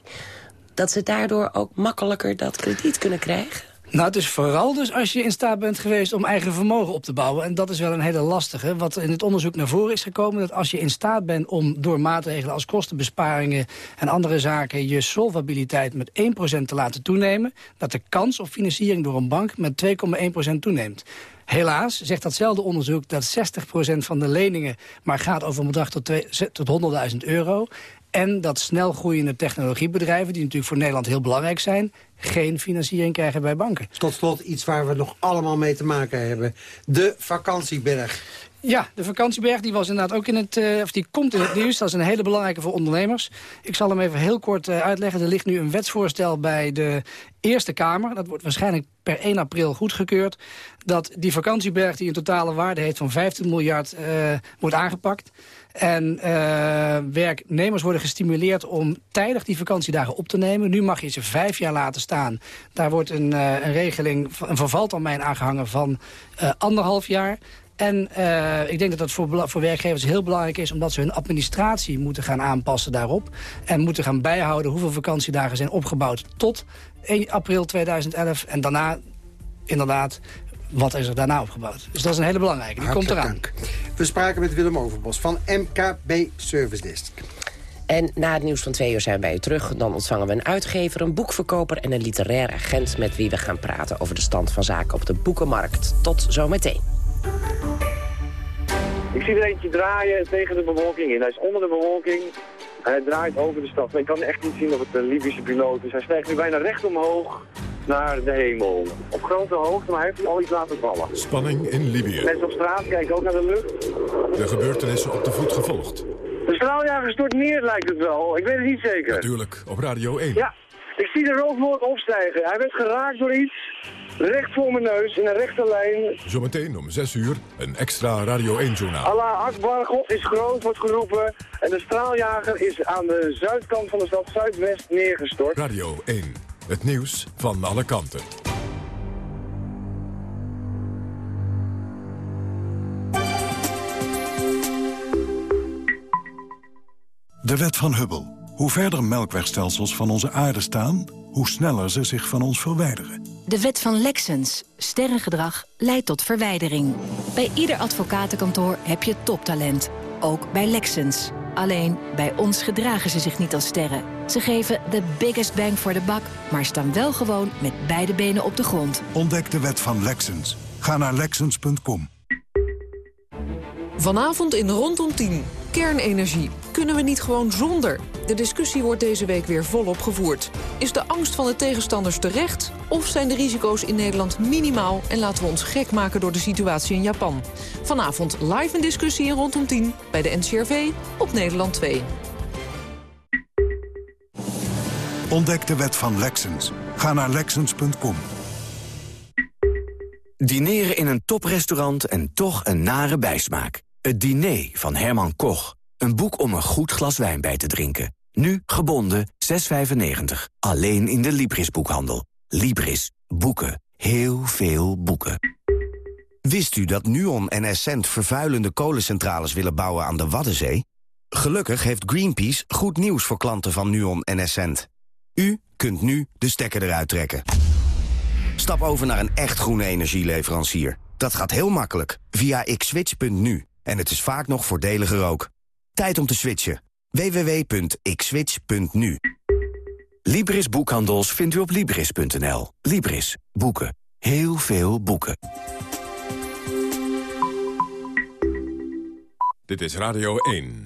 dat ze daardoor ook makkelijker dat krediet kunnen krijgen? Nou, het is vooral dus als je in staat bent geweest om eigen vermogen op te bouwen. En dat is wel een hele lastige. Wat in het onderzoek naar voren is gekomen... dat als je in staat bent om door maatregelen als kostenbesparingen... en andere zaken je solvabiliteit met 1% te laten toenemen... dat de kans op financiering door een bank met 2,1% toeneemt. Helaas zegt datzelfde onderzoek dat 60% van de leningen... maar gaat over een bedrag tot, tot 100.000 euro... En dat snel groeiende technologiebedrijven, die natuurlijk voor Nederland heel belangrijk zijn... geen financiering krijgen bij banken. Tot slot iets waar we nog allemaal mee te maken hebben. De vakantieberg. Ja, de vakantieberg die was inderdaad ook in het, eh, of die komt in het nieuws. Dat is een hele belangrijke voor ondernemers. Ik zal hem even heel kort eh, uitleggen. Er ligt nu een wetsvoorstel bij de Eerste Kamer. Dat wordt waarschijnlijk per 1 april goedgekeurd. Dat die vakantieberg die een totale waarde heeft van 15 miljard eh, wordt aangepakt. En eh, werknemers worden gestimuleerd om tijdig die vakantiedagen op te nemen. Nu mag je ze vijf jaar laten staan. Daar wordt een, eh, een regeling, een vervaltermijn aangehangen van eh, anderhalf jaar. En ik denk dat dat voor, voor werkgevers heel belangrijk is... omdat ze hun administratie moeten gaan aanpassen daarop. En moeten gaan bijhouden hoeveel vakantiedagen zijn opgebouwd tot 1 april 2011. En daarna, inderdaad, wat is er daarna opgebouwd. Dus dat is een hele belangrijke. Die komt eraan. dank. We spraken met Willem Overbos van MKB Service Desk. En na het nieuws van twee uur zijn we bij u terug. Dan ontvangen we een uitgever, een boekverkoper en een literair agent... met wie we gaan praten over de stand van zaken op de boekenmarkt. Tot zometeen. Ik zie er eentje draaien tegen de bewolking in. Hij is onder de bewolking. En hij draait over de stad. Maar ik kan echt niet zien of het een Libische piloot is. Hij stijgt nu bijna recht omhoog naar de hemel. Op grote hoogte, maar hij heeft al iets laten vallen. Spanning in Libië. Mensen op straat kijken ook naar de lucht. De gebeurtenissen op de voet gevolgd. De straaljager stort neer lijkt het wel. Ik weet het niet zeker. Natuurlijk, op Radio 1. Ja, ik zie de rookwolk opstijgen. Hij werd geraakt door iets. recht voor mijn neus in een rechte lijn. Zometeen om 6 uur een extra Radio 1-journaal. Allah Akbar, God is groot, wordt geroepen. En de straaljager is aan de zuidkant van de stad Zuidwest neergestort. Radio 1, het nieuws van alle kanten. De wet van Hubble. Hoe verder melkwegstelsels van onze aarde staan... hoe sneller ze zich van ons verwijderen. De wet van Lexens. Sterrengedrag leidt tot verwijdering. Bij ieder advocatenkantoor heb je toptalent. Ook bij Lexens. Alleen, bij ons gedragen ze zich niet als sterren. Ze geven de biggest bang voor de bak... maar staan wel gewoon met beide benen op de grond. Ontdek de wet van Lexens. Ga naar Lexens.com. Vanavond in Rondom 10. Kernenergie. Kunnen we niet gewoon zonder? De discussie wordt deze week weer volop gevoerd. Is de angst van de tegenstanders terecht? Of zijn de risico's in Nederland minimaal... en laten we ons gek maken door de situatie in Japan? Vanavond live een discussie in Rondom 10 bij de NCRV op Nederland 2. Ontdek de wet van Lexens. Ga naar Lexens.com. Dineren in een toprestaurant en toch een nare bijsmaak. Het diner van Herman Koch. Een boek om een goed glas wijn bij te drinken. Nu gebonden 6,95. Alleen in de Libris-boekhandel. Libris. Boeken. Heel veel boeken. Wist u dat Nuon en Essent vervuilende kolencentrales willen bouwen aan de Waddenzee? Gelukkig heeft Greenpeace goed nieuws voor klanten van Nuon en Essent. U kunt nu de stekker eruit trekken. Stap over naar een echt groene energieleverancier. Dat gaat heel makkelijk via xswitch.nu. En het is vaak nog voordeliger ook. Tijd om te switchen. www.xswitch.nu Libris Boekhandels vindt u op Libris.nl. Libris. Boeken. Heel veel boeken. Dit is Radio 1.